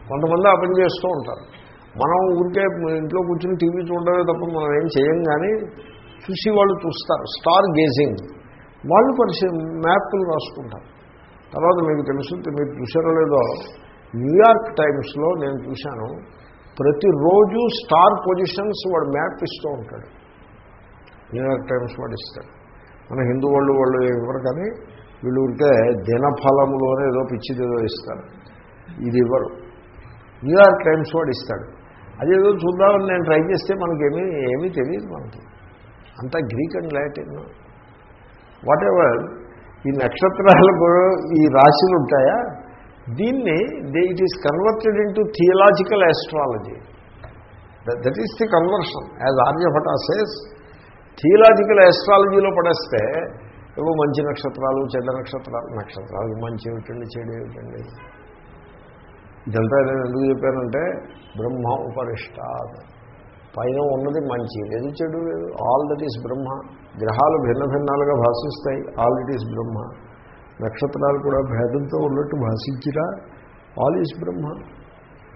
కొంతమంది ఆ పని చేస్తూ ఉంటారు. మనం ఊరికే ఇంట్లో కూర్చుని టీవీ చూడడమే తప్ప మనం ఏం చేయం కానీ చూసి వాళ్ళు చూస్తారు. Star gazing. వాళ్ళు పరిశీ మ్యాప్లు రాసుకుంటారు. తర్వాత మీకు తెలుసు మీరు చూసారో లేదో న్యూయార్క్ టైమ్స్లో నేను చూశాను ప్రతిరోజు స్టార్ పొజిషన్స్ వాడు మ్యాప్ ఇస్తూ ఉంటాడు. న్యూయార్క్ టైమ్స్ వాడు ఇస్తాడు. మన హిందూ వాళ్ళు వాళ్ళు ఇవ్వరు కానీ వీళ్ళు ఉంటే దినఫలములోనే ఏదో పిచ్చిదేదో ఇస్తారు. ఇది ఇవ్వరు. న్యూయార్క్ టైమ్స్ వాడు ఇస్తాడు. అదేదో చూద్దామని నేను ట్రై చేస్తే మనకేమీ ఏమీ తెలియదు మనకి. అంతా Greek and Latin whatever ఈ నక్షత్రాలకు ఈ రాశులు ఉంటాయా? దీన్ని it is converted into theological astrology that is the conversion as Aryabhata says theological ఆస్ట్రాలజీలో పడేస్తే ఏవో మంచి నక్షత్రాలు చెడ్డ నక్షత్రాలు నక్షత్రాలు మంచి ఏమిటండి చెడు ఏమిటండి? ఇదంతా నేను ఎందుకు చెప్పానంటే బ్రహ్మ ఉపరిష్టాత్ పైన ఉన్నది మంచి లేదు చెడు లేదు. All that is Brahma. గ్రహాలు భిన్న భిన్నాలుగా భాషిస్తాయి. ఆల్ ఇట్ ఈస్ బ్రహ్మ నక్షత్రాలు కూడా భేదంతో ఉన్నట్టు భాషించిరా? ఆల్ ఈస్ బ్రహ్మ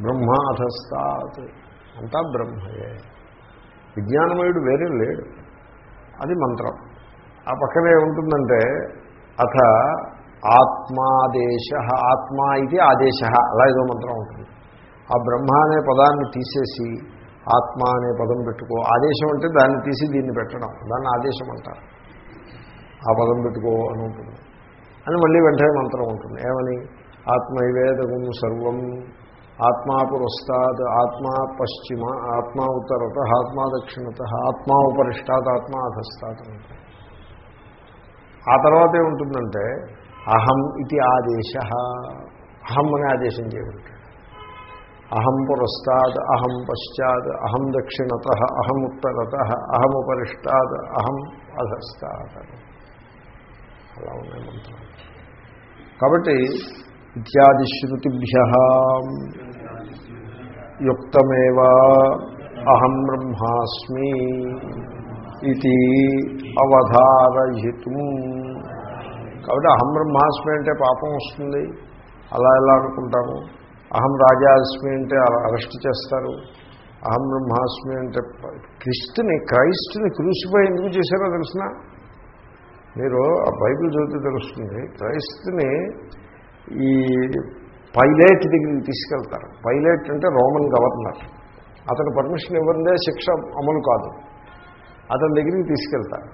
బ్రహ్మ అధస్తాత్ అంతా బ్రహ్మయే. విజ్ఞానమయుడు వేరే లేడు. అది మంత్రం. ఆ పక్కనే ఉంటుందంటే అథ ఆత్మాదేశ. ఆత్మ ఇది ఆదేశ. అలా ఏదో మంత్రం ఉంటుంది. ఆ బ్రహ్మ అనే పదాన్ని తీసేసి ఆత్మ అనే పదం పెట్టుకో. ఆదేశం అంటే దాన్ని తీసి దీన్ని పెట్టడం. దాన్ని ఆదేశం అంటారు. ఆ పదం పెట్టుకో అని ఉంటుంది. అని మళ్ళీ వెంటనే మంత్రం ఉంటుంది. ఏమని? ఆత్మైవేదగం సర్వం ఆత్మా పురస్తాత్ ఆత్మా పశ్చిమ ఆత్మా ఉత్తరత ఆత్మా దక్షిణత ఆత్మా ఉపరిష్టాత్ ఆత్మా అధస్తాత్ ఆ తర్వాత ఏముంటుందంటే అహం ఇది ఆదేశ. అహం అని ఆదేశం చేయబడతాడు అహం పురస్తాద్ అహం పశ్చాద్ అహం దక్షిణత అహం ఉత్తరత అహముపరిష్టాద్ అహం అధస్తాద్ అలా ఉన్నాయి మంత్రాలు. కాబట్టి ఇత్యాది శృతిభ్య యుక్తమేవ అహం బ్రహ్మాస్మి ఇది అవధారయితం. కాబట్టి అహం బ్రహ్మాస్మి అంటే పాపం వస్తుంది. అలా ఎలా అనుకుంటాము? అహం రాజాస్మి అంటే అరెస్ట్ చేస్తారు. అహం బ్రహ్మాస్మి అంటే క్రిస్తుని క్రైస్తుని క్రూసిఫై ఎందుకు చేశారో తెలిసిన? మీరు ఆ బైబిల్ చదివితే తెలుస్తుంది క్రైస్తుని ఈ పైలట్ దగ్గరికి తీసుకెళ్తారు. పైలట్ అంటే రోమన్ గవర్నర్. అతను పర్మిషన్ ఇవ్వందే శిక్ష అమలు కాదు. అతని దగ్గరికి తీసుకెళ్తారు.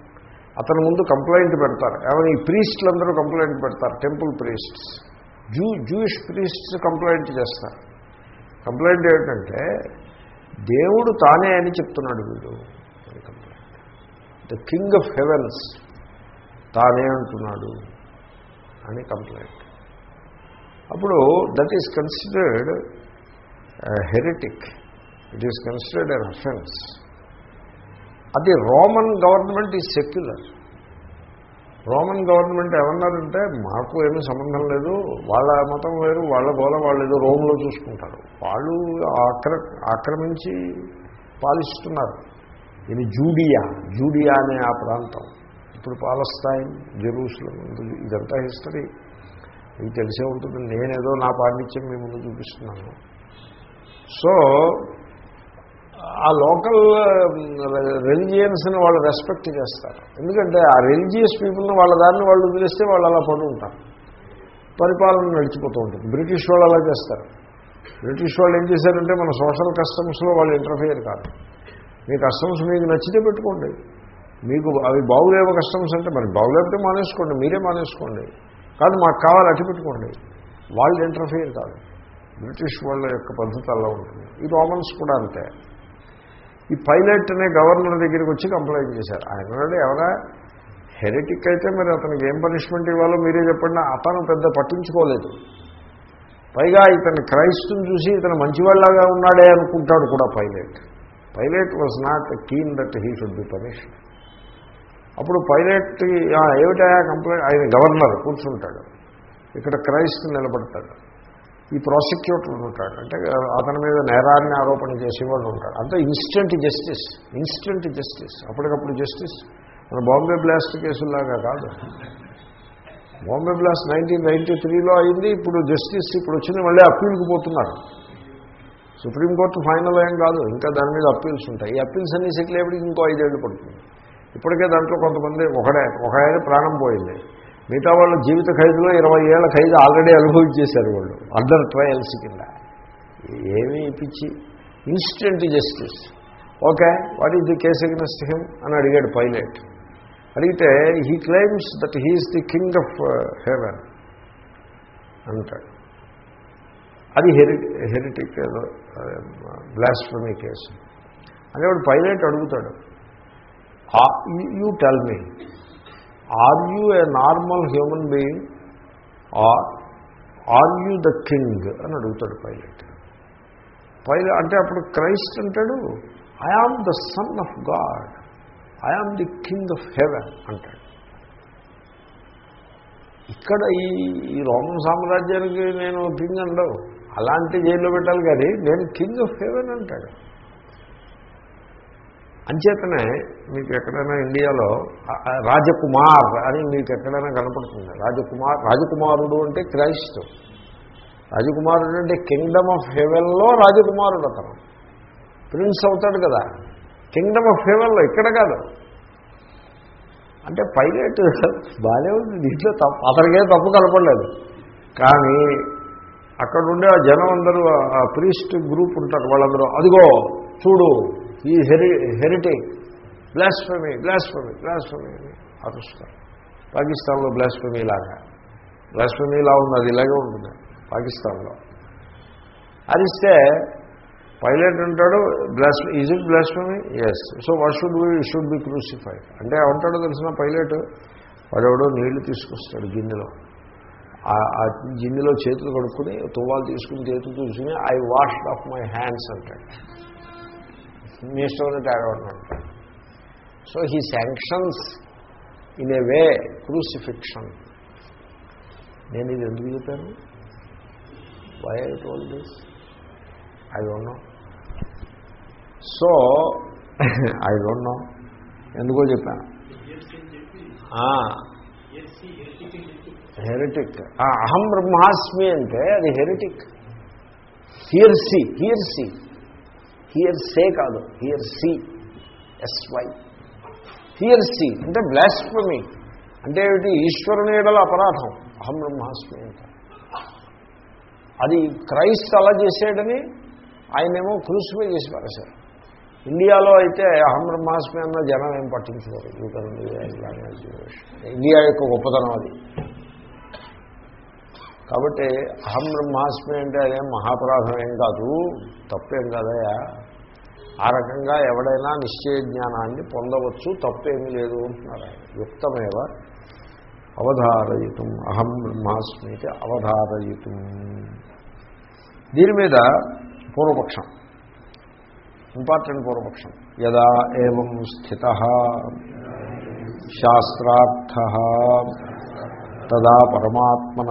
అతని ముందు కంప్లైంట్ పెడతారు. ఏమైనా? ఈ ప్రీస్టులు అందరూ కంప్లైంట్ పెడతారు. Temple priests. Jew Jewish priests complaint చేస్తారు. కంప్లైంట్ ఏమిటంటే దేవుడు తానే అని చెప్తున్నాడు వీడు. ద కింగ్ ఆఫ్ హెవెన్స్ తానే అంటున్నాడు అని కంప్లైంట్. అప్పుడు that is considered heretic it is considered an offence అది Roman government is secular Roman government ఏమన్నారంటే మాకు ఏమీ సంబంధం లేదు వాళ్ళ మతం వేరు వాళ్ళ గోల వాళ్ళు ఏదో రోమ్లో చూసుకుంటారు. వాళ్ళు ఆక్ర ఆక్రమించి పాలిస్తున్నారు. ఇది జూడియా జూడియా అనే ఆ ప్రాంతం. ఇప్పుడు పాలస్తాయిన్ జెరూసలం ఇదంతా హిస్టరీ. ఇది తెలిసే ఉంటుంది నేనేదో నా పాండిత్యం మీ ముందు చూపిస్తున్నాను. సో ఆ లోకల్ రిలీజియన్స్ని వాళ్ళు రెస్పెక్ట్ చేస్తారు. ఎందుకంటే ఆ రిలీజియస్ పీపుల్ని వాళ్ళ దారిని వాళ్ళు వదిలేస్తే వాళ్ళు అలా పడి ఉంటారు. పరిపాలన నడిచిపోతూ ఉంటుంది. బ్రిటిష్ వాళ్ళు అలా చేస్తారు. బ్రిటిష్ వాళ్ళు ఏం చేశారంటే మన సోషల్ కస్టమ్స్లో వాళ్ళు ఇంటర్ఫియర్ కాదు. మీ కస్టమ్స్ మీకు నచ్చితే పెట్టుకోండి. మీకు అవి బాగులేవు కస్టమ్స్ అంటే మరి బాగులేకపోతే మానేసుకోండి. మీరే మానేసుకోండి. కాదు మాకు కావాలి అట్టి పెట్టుకోండి. వాళ్ళు ఇంటర్ఫియర్ కాదు. బ్రిటిష్ వాళ్ళ యొక్క పద్ధతి అలా ఉంటుంది. ఈ రోమన్స్ కూడా అంతే. ఈ పైలట్ అనే గవర్నర్ దగ్గరికి వచ్చి కంప్లైంట్ చేశారు. ఆయన ఎవరా హెరిటిక్ అయితే మరి అతనికి ఏం పనిష్మెంట్ ఇవ్వాలో మీరే చెప్పండి అతను పెద్ద పట్టించుకోలేదు. పైగా ఇతని క్రైస్తుని చూసి ఇతను మంచివాళ్ళగా ఉన్నాడే అనుకుంటాడు కూడా Pilate. Pilate was not keen that he should be punished అప్పుడు పైలట్ ఏమిటా కంప్లైంట్ ఆయన గవర్నర్ కూర్చుంటాడు. ఇక్కడ క్రైస్తు నిలబడతాడు. ఈ ప్రాసిక్యూటర్ ఉంటాడు. అంటే అతని మీద నేరాన్ని ఆరోపణ చేసేవాడు ఉంటాడు. అంత ఇన్స్టెంట్ జస్టిస్ ఇన్స్టెంట్ జస్టిస్ అప్పటికప్పుడు జస్టిస్ మన బాంబే బ్లాస్ట్ కేసులాగా కాదు. బాంబే బ్లాస్ట్ నైన్టీన్ నైన్టీ త్రీలో అయింది. ఇప్పుడు జస్టిస్ ఇప్పుడు వచ్చింది. మళ్ళీ అప్పీల్కి పోతున్నారు. సుప్రీంకోర్టు ఫైనల్ ఏం కాదు. ఇంకా దాని మీద అప్పీల్స్ ఉంటాయి. ఈ అప్పీల్స్ అన్ని సెటిల్ అయ్యేప్పటికి ఇంకో ఐదేళ్ళు పడుతుంది. ఇప్పటికే దాంట్లో కొంతమంది ఒకడే ఒక ఆయన ప్రాణం పోయింది. మిగతా వాళ్ళ జీవిత ఖైదులో ఇరవై ఏళ్ళ ఖైదు ఆల్రెడీ అనుభవించేశారు వాళ్ళు. అదర్ ట్రయల్స్ కింద. ఏమీ పిచ్చి. Instant justice okay what is the case against him అని అడిగాడు పైలట్. అడిగితే he claims that he is the king of heaven అంటాడు. అది హెరి హెరిటిక్ బ్లాస్ఫమీ కేసు అనేవాడు పైలట్ అడుగుతాడు. You tell me are you a normal human being are are you the king అని అడుగుతాడు పైలట్. పైలట్ అంటే అప్పుడు క్రైస్ట్ అంటాడు I am the son of God I am the king of heaven అంటాడు. ఇక్కడ ఈ ఈ రోమన్ సామ్రాజ్యానికి నేను కింగ్ అండవు అలాంటి జైల్లో పెట్టాలి కానీ నేను కింగ్ ఆఫ్ హెవెన్ అంటాడు. అంచేతనే మీకు ఎక్కడైనా ఇండియాలో రాజకుమార్ అని మీకు ఎక్కడైనా కనపడుతుంది. రాజకుమార్ రాజకుమారుడు అంటే క్రైస్తు. రాజకుమారుడు అంటే కింగ్డమ్ ఆఫ్ హెవెన్లో రాజకుమారుడు అతను. ప్రిన్స్ అవుతాడు కదా. కింగ్డమ్ ఆఫ్ హెవెన్లో ఇక్కడ కాదు. అంటే పైలట్ బాగానే ఉంది దీంట్లో తప్పు అతనికే తప్పు కనపడలేదు. కానీ అక్కడుండే ఆ జనం అందరూ ఆ ప్రీస్ట్ గ్రూప్ ఉంటారు వాళ్ళందరూ. అదిగో చూడు ఈ హెరి హెరిటేజ్. బ్లాస్ఫమీ బ్లాస్ఫమీ బ్లాస్ఫమీ అని అరుస్తారు పాకిస్తాన్లో బ్లాస్ఫమీ లాగా. బ్లాస్ఫమీ లా ఉంది అది ఇలాగే ఉంటుంది పాకిస్తాన్లో. అరిస్తే పైలట్ అంటాడు బ్లాస్ is it blasphemy yes so what should be should be crucified అంటే ఏమంటాడో తెలిసిన పైలట్? వాడెవడో నీళ్ళు తీసుకొస్తాడు గిన్నెలో. ఆ గిన్నెలో చేతులు కడుక్కుని తువ్వాలు తీసుకుని చేతులు చూసుకుని I wash off my hands అంటాడు. మీ ఇష్టం తేడవడం so he sanctions in a way crucifixion నేను ఇది ఎందుకు చెప్పాను? Why I told this I don't know so I don't know ఎందుకో చెప్పాను హెరిటిక్ అహం బ్రహ్మాస్మి అంటే అది హెరిటిక్ హియర్సి హియర్సి హియర్ సే కాదు. Heresy SY heresy అంటే బ్లాస్ఫమీ అంటే ఏమిటి ఈశ్వరుని ఏడల అపరాధం. అహం బ్రహ్మాస్మి అంటే. అది క్రైస్ట్ అలా చేసేయడని ఆయనేమో క్రూసిఫై చేసి పారేశారు ఇండియాలో అయితే అహం బ్రహ్మాస్మి అన్న జనం ఏం పట్టించుకోరు. ఇండియా యొక్క గొప్పతనం అది. కాబట్టి అహం బ్రహ్మాస్మి అంటే అదేం మహాపరాధం ఏం కాదు. తప్పేం కాదయా ఆ రకంగా ఎవడైనా నిశ్చయ జ్ఞానాన్ని పొందవచ్చు తప్పేమీ లేదు అంటున్నారు ఆయన. యుక్తమేవ? అవధారయుతం. అహం బ్రహ్మాస్మి అయితే అవధారయుతం. దీని మీద పూర్వపక్షం. ఇంపార్టెంట్ పూర్వపక్షం. యదా ఏం స్థిత శాస్త్రార్థ తదా పరమాత్మన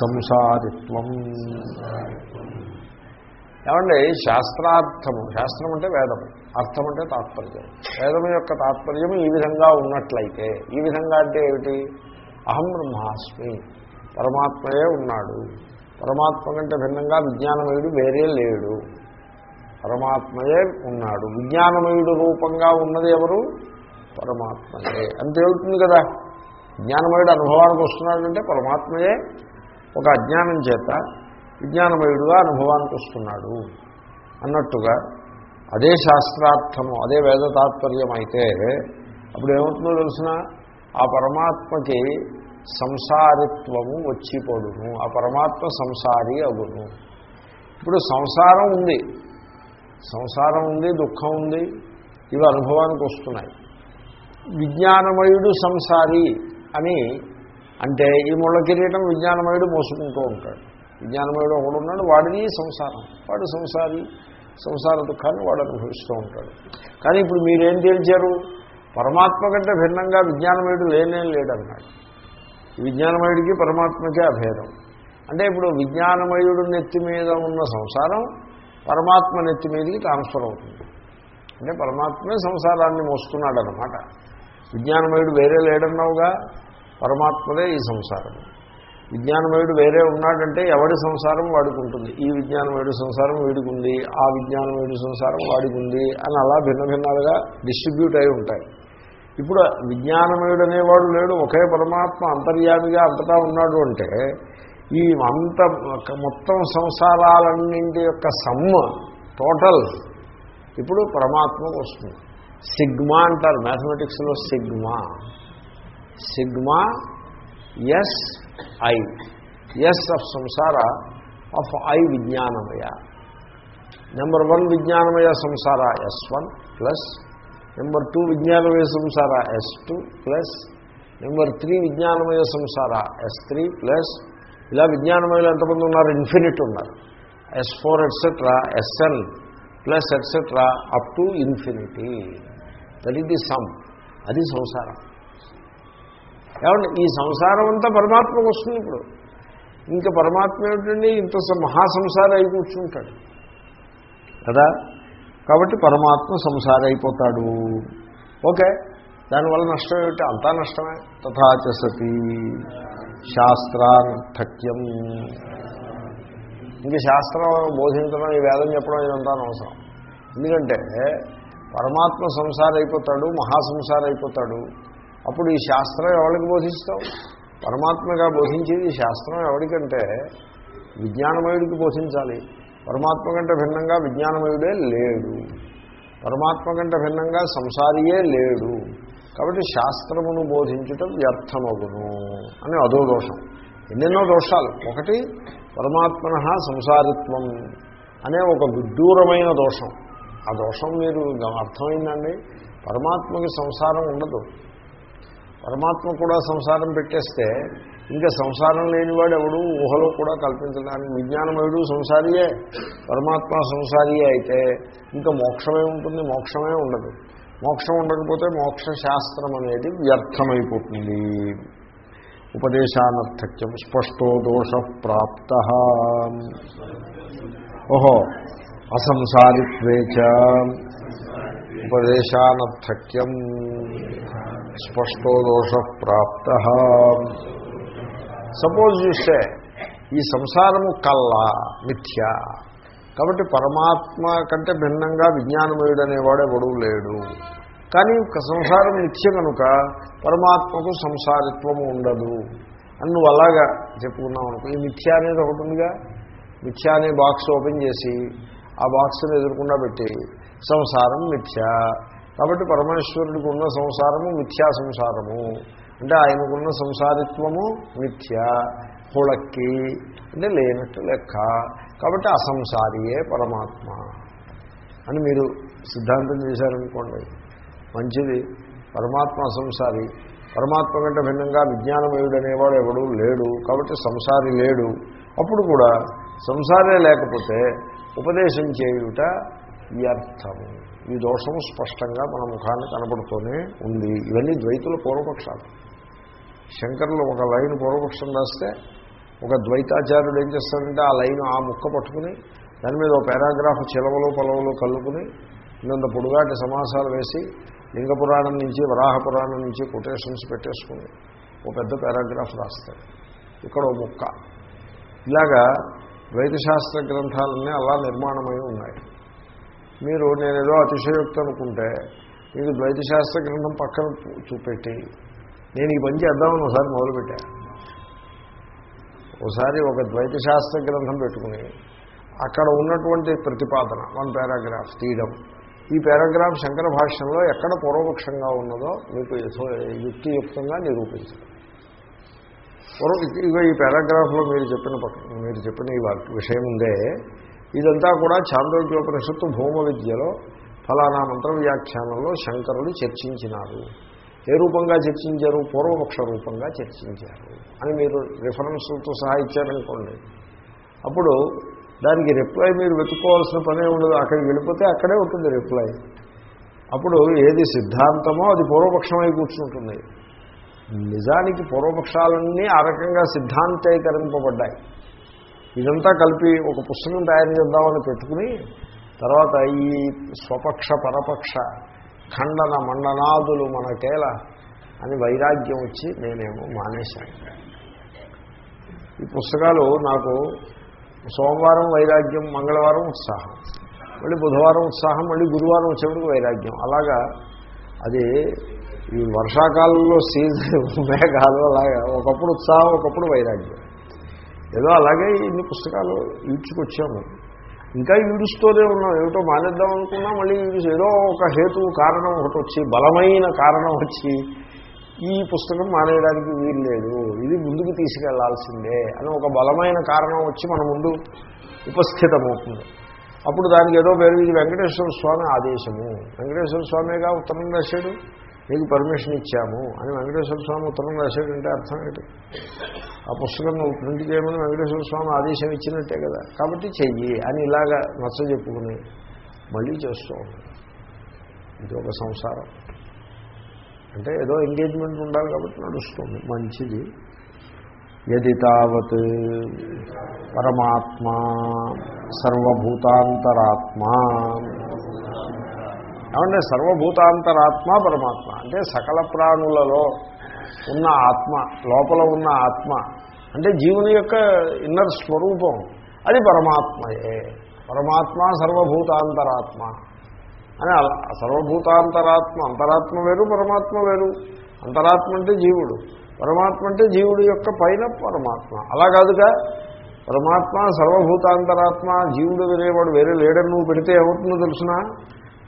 సంసారిత్వం. ఏమండి శాస్త్రార్థము. శాస్త్రం అంటే వేదము అర్థం అంటే తాత్పర్యం. వేదం యొక్క తాత్పర్యం ఈ విధంగా ఉన్నట్లయితే ఈ విధంగా అంటే ఏమిటి? అహం బ్రహ్మాస్మి. పరమాత్మయే ఉన్నాడు. పరమాత్మ కంటే భిన్నంగా విజ్ఞానమయుడు వేరే లేడు. పరమాత్మయే ఉన్నాడు. విజ్ఞానమయుడు రూపంగా ఉన్నది ఎవరు? పరమాత్మయే. అని తేలుతుంది కదా. జ్ఞానమయుడు అనుభవానికి వస్తున్నాడంటే పరమాత్మయే ఒక అజ్ఞానం చేత విజ్ఞానమయుడుగా అనుభవానికి వస్తున్నాడు అన్నట్టుగా అదే శాస్త్రార్థము అదే వేద తాత్పర్యం అయితే అప్పుడు ఏమవుతుందో తెలిసిన? ఆ పరమాత్మకి సంసారిత్వము వచ్చిపోడును ఆ పరమాత్మ సంసారి అగును ఇప్పుడు సంసారం ఉంది. సంసారం ఉంది దుఃఖం ఉంది ఇవి అనుభవానికి వస్తున్నాయి విజ్ఞానమయుడు సంసారి అని అంటే ఈ ముళ్ళ కిరీటం విజ్ఞానమయుడు మోసుకుంటూ ఉంటాడు. విజ్ఞానమయుడు ఒకడు ఉన్నాడు వాడిది సంసారం. వాడు సంసారి సంసార దుఃఖాన్ని వాడు అనుభవిస్తూ ఉంటాడు. కానీ ఇప్పుడు మీరేం తేల్చారు? పరమాత్మ కంటే భిన్నంగా విజ్ఞానమయుడు లేనే లేడన్నాడు. విజ్ఞానమయుడికి పరమాత్మకే అభేదం. అంటే ఇప్పుడు విజ్ఞానమయుడు నెత్తి మీద ఉన్న సంసారం పరమాత్మ నెత్తి మీదకి ట్రాన్స్ఫర్ అవుతుంది. అంటే పరమాత్మే సంసారాన్ని మోస్తున్నాడు అనమాట విజ్ఞానమయుడు వేరే లేడన్నావుగా పరమాత్మదే ఈ సంసారం విజ్ఞానమయుడు వేరే ఉన్నాడంటే ఎవడి సంసారం వాడికి ఉంటుంది ఈ విజ్ఞానమయుడు సంసారం వీడికి ఉంది ఆ విజ్ఞానమయుడు సంసారం వాడికి ఉంది అని అలా భిన్న భిన్నాలుగా డిస్ట్రిబ్యూట్ అయి ఉంటాయి. ఇప్పుడు విజ్ఞానమయుడు అనేవాడు లేడు ఒకే పరమాత్మ అంతర్యామిగా అంతటా ఉన్నాడు అంటే ఈ అంత మొత్తం సంసారాలన్నింటి యొక్క సమ్మ టోటల్ ఇప్పుడు పరమాత్మకు వస్తుంది. సిగ్మా అంటారు మ్యాథమెటిక్స్లో sigma. Sigma S I. S of samsara of I vijnanamaya number one vijnanamaya samsara S one plus number two vijnanamaya samsara S two plus number three vijnanamaya samsara S three plus ఇలా విజ్ఞానమయలు ఎంతమంది ఉన్నారు? Infinite ఉన్నారు. S four et cetera S N plus et cetera up to infinity that is the sum అది సంసారం ఏమంటే ఈ సంసారం అంతా పరమాత్మకు వస్తుంది ఇప్పుడు. ఇంకా పరమాత్మ ఏమిటండి? ఇంత మహాసంసారం అయి కూర్చుంటాడు. కదా? కాబట్టి పరమాత్మ సంసారం అయిపోతాడు. ఓకే? దానివల్ల నష్టం ఏమిటి? అంతా నష్టమే. తథాచ సతి. శాస్త్రానర్థక్యం ఇంక శాస్త్రం బోధించడం ఈ వేదం చెప్పడం ఇదంతా అవసరం ఎందుకంటే పరమాత్మ సంసారం అయిపోతాడు మహాసంసారం అయిపోతాడు. అప్పుడు ఈ శాస్త్రం ఎవరికి బోధిస్తాం పరమాత్మగా బోధించేది శాస్త్రం ఎవరికంటే విజ్ఞానమయుడికి బోధించాలి. పరమాత్మ కంటే భిన్నంగా విజ్ఞానమయుడే లేడు. పరమాత్మ కంటే భిన్నంగా సంసారియే లేడు. కాబట్టి శాస్త్రమును బోధించటం వ్యర్థమగును అని అదో దోషం. ఎన్నెన్నో దోషాలు. ఒకటి పరమాత్మన సంసారిత్వం అనే ఒక విడ్డూరమైన దోషం. ఆ దోషం మీరు అర్థమైందండి? పరమాత్మకి సంసారం ఉండదు. పరమాత్మ కూడా సంసారం పెట్టేస్తే ఇంకా సంసారం లేనివాడు ఎవడు ఊహలో కూడా కల్పించడానికి విజ్ఞానమయుడు సంసారియే. పరమాత్మ సంసారియే అయితే ఇంకా మోక్షమే ఉంటుంది మోక్షమే ఉండదు. మోక్షం ఉండకపోతే మోక్ష శాస్త్రం అనేది వ్యర్థమైపోతుంది. ఉపదేశానర్థక్యం స్పష్టో దోష ప్రాప్త. ఓహో అసంసారిత్వే ఉపదేశానర్థక్యం. స్పష్టో దోష ప్రాప్త సపోజ్ చూస్తే ఈ సంసారము కల్లా మిథ్య. కాబట్టి పరమాత్మ కంటే భిన్నంగా విజ్ఞానమయుడనేవాడు ఎవడూ లేడు. కానీ సంసారం నిత్య కనుక పరమాత్మకు సంసారిత్వము ఉండదు. అని నువ్వు అలాగా చెప్పుకున్నావు అనుకో ఈ మిథ్య అనేది ఒకటి ఉందిగా మిథ్య అనే బాక్స్ ఓపెన్ చేసి ఆ బాక్స్ని ఎదురకుండా పెట్టి సంసారం మిథ్య. కాబట్టి పరమేశ్వరుడికి ఉన్న సంసారము మిథ్యా సంసారము. అంటే ఆయనకున్న సంసారిత్వము మిథ్య. హుళక్కి. అంటే లేనట్టు లెక్క. కాబట్టి అసంసారియే పరమాత్మ. అని మీరు సిద్ధాంతం చేశారనుకోండి. మంచిది. పరమాత్మ అసంసారి. పరమాత్మ కంటే భిన్నంగా విజ్ఞానమయుడు అనేవాడు ఎవడు లేడు. కాబట్టి సంసారి లేడు. అప్పుడు కూడా సంసారే లేకపోతే ఉపదేశం చేయుట వ్యర్థము ఈ దోషము స్పష్టంగా మన ముఖాన్ని కనబడుతూనే ఉంది. ఇవన్నీ ద్వైతుల పూర్వపక్షాలు. శంకరులు ఒక లైన్ పూర్వపక్షం రాస్తే ఒక ద్వైతాచార్యుడు ఏం చేస్తాడంటే ఆ లైన్ ఆ ముక్క పట్టుకుని దాని మీద ఒక పారాగ్రాఫ్ చిలవలు పొలవలు కలుపుకుని ఇంత పొడుగాటి సమాసాలు వేసి లింగ పురాణం నుంచి వరాహ పురాణం నుంచి కొటేషన్స్ పెట్టేసుకుని ఒక పెద్ద పారాగ్రాఫ్ రాస్తాడు. ఇక్కడ ఒక ముక్క. ఇలాగా ద్వైతశాస్త్ర గ్రంథాలన్నీ అలా నిర్మాణమై ఉన్నాయి. మీరు నేనేదో అతిశయోక్తి అనుకుంటే మీకు ద్వైతశాస్త్ర గ్రంథం పక్కన చూపెట్టి నేను ఈ పని చేద్దామని ఒకసారి మొదలుపెట్టా. ఒకసారి ఒక ద్వైత శాస్త్ర గ్రంథం పెట్టుకుని అక్కడ ఉన్నటువంటి ప్రతిపాదన వన్ పారాగ్రాఫ్ తీయడం. ఈ పారాగ్రాఫ్ శంకర భాష్యంలో ఎక్కడ పూర్వపక్షంగా ఉన్నదో మీకు యుక్తియుక్తంగా నిరూపించడం. పూర్వ ఇక ఈ పారాగ్రాఫ్లో మీరు చెప్పిన మీరు చెప్పిన ఈ విషయం ఉందే ఇదంతా కూడా చాంద్రోగ్యోపనిషత్తు భూమ విద్యలో ఫలానా మంత్ర వ్యాఖ్యానంలో శంకరులు చర్చించినారు. ఏ రూపంగా చర్చించారు? పూర్వపక్ష రూపంగా చర్చించారు అని మీరు రిఫరెన్స్లతో సహా ఇచ్చారనుకోండి. అప్పుడు దానికి రిప్లై మీరు వెతుక్కోవాల్సిన పనే ఉండదు. అక్కడికి వెళ్ళిపోతే అక్కడే ఉంటుంది రిప్లై అప్పుడు ఏది సిద్ధాంతమో అది పూర్వపక్షమై కూర్చుంటుంది. నిజానికి పూర్వపక్షాలన్నీ ఆ రకంగా సిద్ధాంతీకరింపబడ్డాయి. ఇదంతా కలిపి ఒక పుస్తకం తయారు చేద్దామని పెట్టుకుని తర్వాత ఈ స్వపక్ష పరపక్ష ఖండన మండనాదులు మనకేల అని వైరాగ్యం వచ్చి నేనేమో మానేశాను. ఈ పుస్తకాలు నాకు సోమవారం వైరాగ్యం మంగళవారం ఉత్సాహం మళ్ళీ బుధవారం ఉత్సాహం మళ్ళీ గురువారం వచ్చేప్పటికి వైరాగ్యం. అలాగా అది ఈ వర్షాకాలంలో సీజన్ మేఘాలు అలాగా. ఒకప్పుడు ఉత్సాహం ఒకప్పుడు వైరాగ్యం. ఏదో అలాగే ఇన్ని పుస్తకాలు ఈడ్చుకొచ్చాము. ఇంకా ఈడుస్తూనే ఉన్నాం. ఏమిటో మానేద్దాం అనుకున్నా మళ్ళీ ఏదో ఒక హేతు కారణం ఒకటి వచ్చి బలమైన కారణం వచ్చి ఈ పుస్తకం మానేయడానికి వీలు లేదు. ఇది ముందుకు తీసుకెళ్ళాల్సిందే అని ఒక బలమైన కారణం వచ్చి మన ముందు ఉపస్థితమవుతుంది. అప్పుడు దానికి ఏదో పేరు ఇది వెంకటేశ్వర స్వామి ఆదేశము. వెంకటేశ్వర స్వామిగా ఉత్తరం రాశాడు. నీకు పర్మిషన్ ఇచ్చాము అని వెంకటేశ్వర స్వామి ఉత్తరం రాశాడంటే అర్థం ఏంటి? ఆ పుస్తకం నువ్వు ప్రింట్ చేయమని వెంకటేశ్వర స్వామి ఆదేశం ఇచ్చినట్టే కదా. కాబట్టి చెయ్యి అని ఇలాగా నచ్చ చెప్పుకుని మళ్ళీ చేస్తూ ఇది ఒక సంసారం. అంటే ఏదో ఎంగేజ్మెంట్ ఉండాలి కాబట్టి నడుస్తుంది. మంచిది. ఎది తావత్ పరమాత్మా సర్వభూతాంతరాత్మా. ఏమంటే సర్వభూతాంతరాత్మ పరమాత్మ. అంటే సకల ప్రాణులలో ఉన్న ఆత్మ లోపల ఉన్న ఆత్మ. అంటే జీవుని యొక్క ఇన్నర్ స్వరూపం. అది పరమాత్మయే. పరమాత్మ సర్వభూతాంతరాత్మ. అని అలా సర్వభూతాంతరాత్మ అంతరాత్మ వేరు పరమాత్మ వేరు. అంతరాత్మ అంటే జీవుడు. పరమాత్మ అంటే జీవుడు యొక్క పైన పరమాత్మ. అలా కాదుగా పరమాత్మ సర్వభూతాంతరాత్మ జీవుడు వినేవాడు వేరే లేడని నువ్వు పెడితే ఏమవుతుందో తెలుసునా?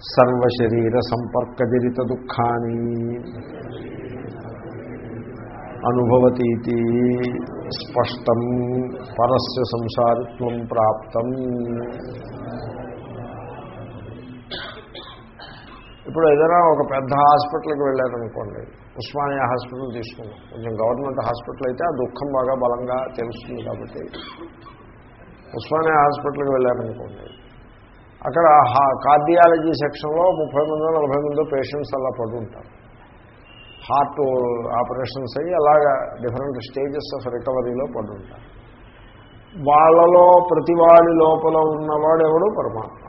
సర్వశరీర సంపర్కజరిత దుఃఖాన్ని అనుభవతీతి స్పష్టం పరస్య సంసారిత్వం ప్రాప్తం. ఇప్పుడు ఏదైనా ఒక పెద్ద హాస్పిటల్కి వెళ్ళారనుకోండి ఉస్మానియా హాస్పిటల్ తీసుకున్నాం కొంచెం గవర్నమెంట్ హాస్పిటల్ అయితే ఆ దుఃఖం బాగా బలంగా తెలుస్తుంది కాబట్టి ఉస్మానియా హాస్పిటల్కి వెళ్ళారనుకోండి అక్కడ కార్డియాలజీ సెక్షన్లో ముప్పై మందో నలభై మందో పేషెంట్స్ అలా పడుంటారు. హార్ట్ ఆపరేషన్స్ అయ్యి అలాగా డిఫరెంట్ స్టేజెస్ ఆఫ్ రికవరీలో పడుంటారు. వాళ్ళలో ప్రతి వాడి లోపల ఉన్నవాడు పరమాత్మ.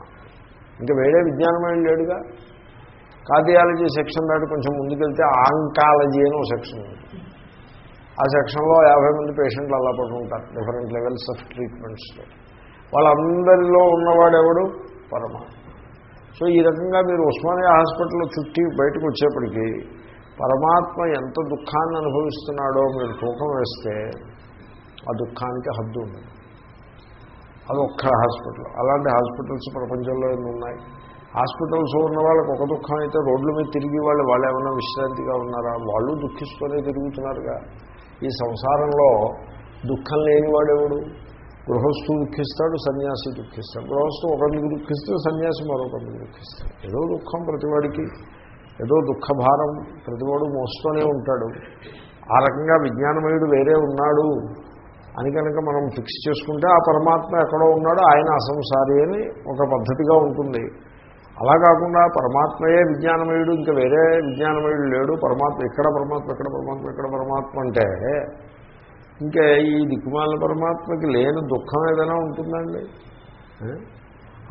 ఇంకా వేరే విజ్ఞానమైన లేడుగా? కార్డియాలజీ సెక్షన్ దాటి కొంచెం ముందుకెళ్తే ఆంకాలజీ అని ఒక సెక్షన్ ఆ సెక్షన్లో యాభై మంది పేషెంట్లు అలా పడుతుంటారు డిఫరెంట్ లెవెల్స్ ఆఫ్ ట్రీట్మెంట్స్. వాళ్ళందరిలో ఉన్నవాడెవడు? పరమ సో ఈ రకంగా మీరు ఉస్మానియా హాస్పిటల్లో చుట్టి బయటకు వచ్చేప్పటికీ పరమాత్మ ఎంత దుఃఖాన్ని అనుభవిస్తున్నాడో మీరు తూకం వేస్తే ఆ దుఃఖానికి హద్దు ఉండదు. అది ఒక్క హాస్పిటల్. అలాంటి హాస్పిటల్స్ ప్రపంచంలో ఎన్ని ఉన్నాయి. హాస్పిటల్స్ ఉన్న వాళ్ళకి ఒక దుఃఖం అయితే రోడ్ల మీద తిరిగి వాళ్ళు వాళ్ళు ఏమైనా విశ్రాంతిగా ఉన్నారా? వాళ్ళు దుఃఖిస్తూనే తిరుగుతున్నారుగా. ఈ సంసారంలో దుఃఖం లేనివాడెవడు? గృహస్థు దుఃఖిస్తాడు సన్యాసి దుఃఖిస్తాడు. గృహస్థు ఒకరికి దుఃఖిస్తే సన్యాసి మరొకరికి దుఃఖిస్తాడు. ఏదో దుఃఖం ప్రతివాడికి ఏదో దుఃఖభారం ప్రతివాడు మోస్తూనే ఉంటాడు. ఆ రకంగా విజ్ఞానమయుడు వేరే ఉన్నాడు అని కనుక మనం ఫిక్స్ చేసుకుంటే ఆ పరమాత్మ ఎక్కడో ఉన్నాడో ఆయన అసంసారి అని ఒక పద్ధతిగా ఉంటుంది. అలా కాకుండా పరమాత్మయే విజ్ఞానమయుడు ఇంకా వేరే విజ్ఞానమయుడు లేడు. పరమాత్మ ఇక్కడ పరమాత్మ ఇక్కడ పరమాత్మ ఇక్కడ పరమాత్మ అంటే ఇంకా ఈ దిక్కుమాల పరమాత్మకి లేని దుఃఖం ఏదైనా ఉంటుందండి?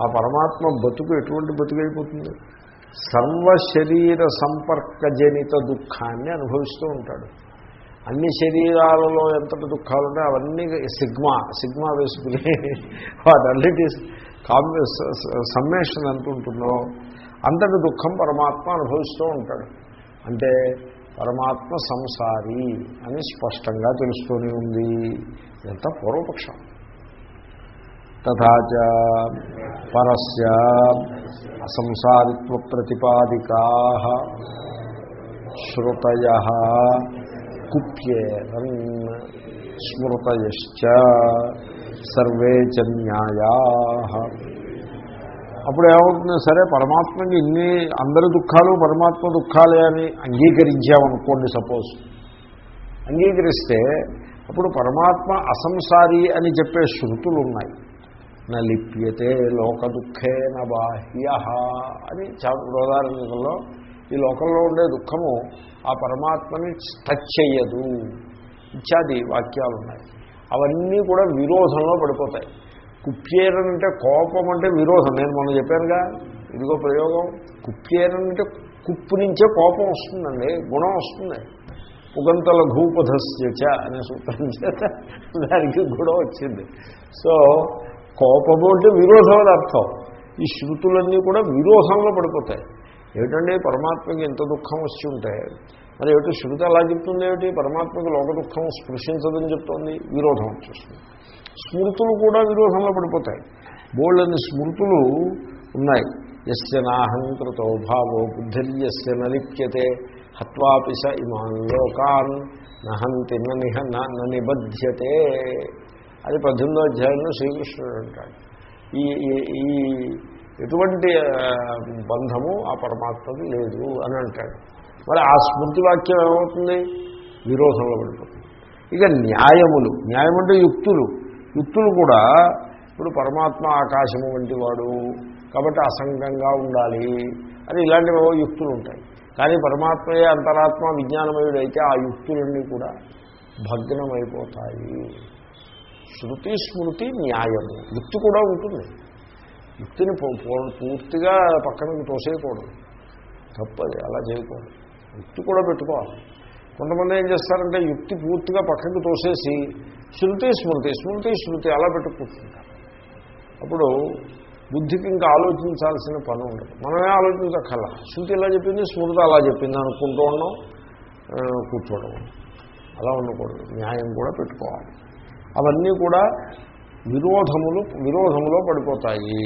ఆ పరమాత్మ బతుకు ఎటువంటి బతుకు అయిపోతుంది సర్వ శరీర సంపర్కజనిత దుఃఖాన్ని అనుభవిస్తూ ఉంటాడు. అన్ని శరీరాలలో ఎంతటి దుఃఖాలు ఉంటాయి అవన్నీ సిగ్మా సిగ్మా వేసుకుని వాటన్నిటి కాంబి సమ్మేషన్ ఎంత ఉంటుందో అంతటి దుఃఖం పరమాత్మ అనుభవిస్తూ ఉంటాడు. అంటే పరమాత్మ సంసారి అని స్పష్టంగా తెలుస్తూనే ఉంది. ఎంత పూర్వపక్షం. తథాచ పరస్య అసంసారిత్వ ప్రతిపాదికా శ్రుతయ కుప్యేరన్ స్మృతయశ్చ సర్వే చ న్యాయా అప్పుడు ఏమవుతుంది సరే పరమాత్మకి ఇన్ని అందరి దుఃఖాలు పరమాత్మ దుఃఖాలే అని అంగీకరించామనుకోండి సపోజ్. అంగీకరిస్తే అప్పుడు పరమాత్మ అసంసారి అని చెప్పే శృతులు ఉన్నాయి నా లిప్యతే లోక దుఃఖే నా బాహ్య అని ఉదాహరణలో ఈ లోకంలో ఉండే దుఃఖము ఆ పరమాత్మని టచ్ చేయదు ఇత్యాది వాక్యాలు ఉన్నాయి అవన్నీ కూడా విరోధంలో పడిపోతాయి. కుప్యేరన్ అంటే కోపం అంటే విరోధం. నేను మొన్న చెప్పానుగా ఇదిగో ప్రయోగం. కుప్యేరన్ అంటే కుప్పు నుంచే కోపం వస్తుందండి గుణం వస్తుంది. పుగంతల భూపధస్యచ అనే సూత్రం చేత దానికి గుణం వచ్చింది. సో కోపము అంటే విరోధం అని అర్థం. ఈ శృతులన్నీ కూడా విరోధంలో పడిపోతాయి. ఏమిటండి? పరమాత్మకి ఎంత దుఃఖం వచ్చి ఉంటే మరి ఏమిటి? శృతి అలా చెప్తుంది ఏమిటి? పరమాత్మకి లోక దుఃఖం స్పృశించదని చెప్తోంది. విరోధం వచ్చేస్తుంది. స్మృతులు కూడా విరోధంలో పడిపోతాయి. బోళ్ళని స్మృతులు ఉన్నాయి. ఎస్య నాహంకృతో భావో బుద్ధిర్యస్య నలిప్యతే హత్వాపి స ఇమాన్ లోకాన్ నహంతి నిహ న నిబధ్యతే అది పద్దెనిమిదో అధ్యాయంలో శ్రీకృష్ణుడు అంటాడు. ఈ ఈ- ఎటువంటి బంధము ఆ పరమాత్మకి లేదు అని అంటాడు. మరి ఆ స్మృతి వాక్యం ఏమవుతుంది? విరోధంలో పడిపోతుంది. ఇక న్యాయములు. న్యాయం అంటే యుక్తులు. యుక్తులు కూడా ఇప్పుడు పరమాత్మ ఆకాశము వంటి వాడు. కాబట్టి అసంగంగా ఉండాలి. అని ఇలాంటివి యుక్తులు ఉంటాయి. కానీ పరమాత్మయే అంతరాత్మ విజ్ఞానమయుడు అయితే ఆ యుక్తులన్నీ కూడా భగ్నమైపోతాయి. శృతి స్మృతి న్యాయము. యుక్తి కూడా ఉంటుంది. యుక్తిని పూర్తిగా పక్కనకి తోసేయకూడదు. తప్పది. అలా చేయకూడదు. యుక్తి కూడా పెట్టుకోవాలి. కొంతమంది ఏం చేస్తారంటే యుక్తి పూర్తిగా పక్కకు తోసేసి శృతి స్మృతి స్మృతి శృతి అలా పెట్టుకుంటుంటారు. అప్పుడు బుద్ధికి ఇంకా ఆలోచించాల్సిన పని ఉండదు. మనమే ఆలోచించక్కల శృతి ఇలా చెప్పింది స్మృతి అలా చెప్పింది అనుకుంటూ ఉన్నాం కూర్చోవడం. అలా ఉండకూడదు. న్యాయం కూడా పెట్టుకోవాలి. అవన్నీ కూడా విరోధములు విరోధములో పడిపోతాయి.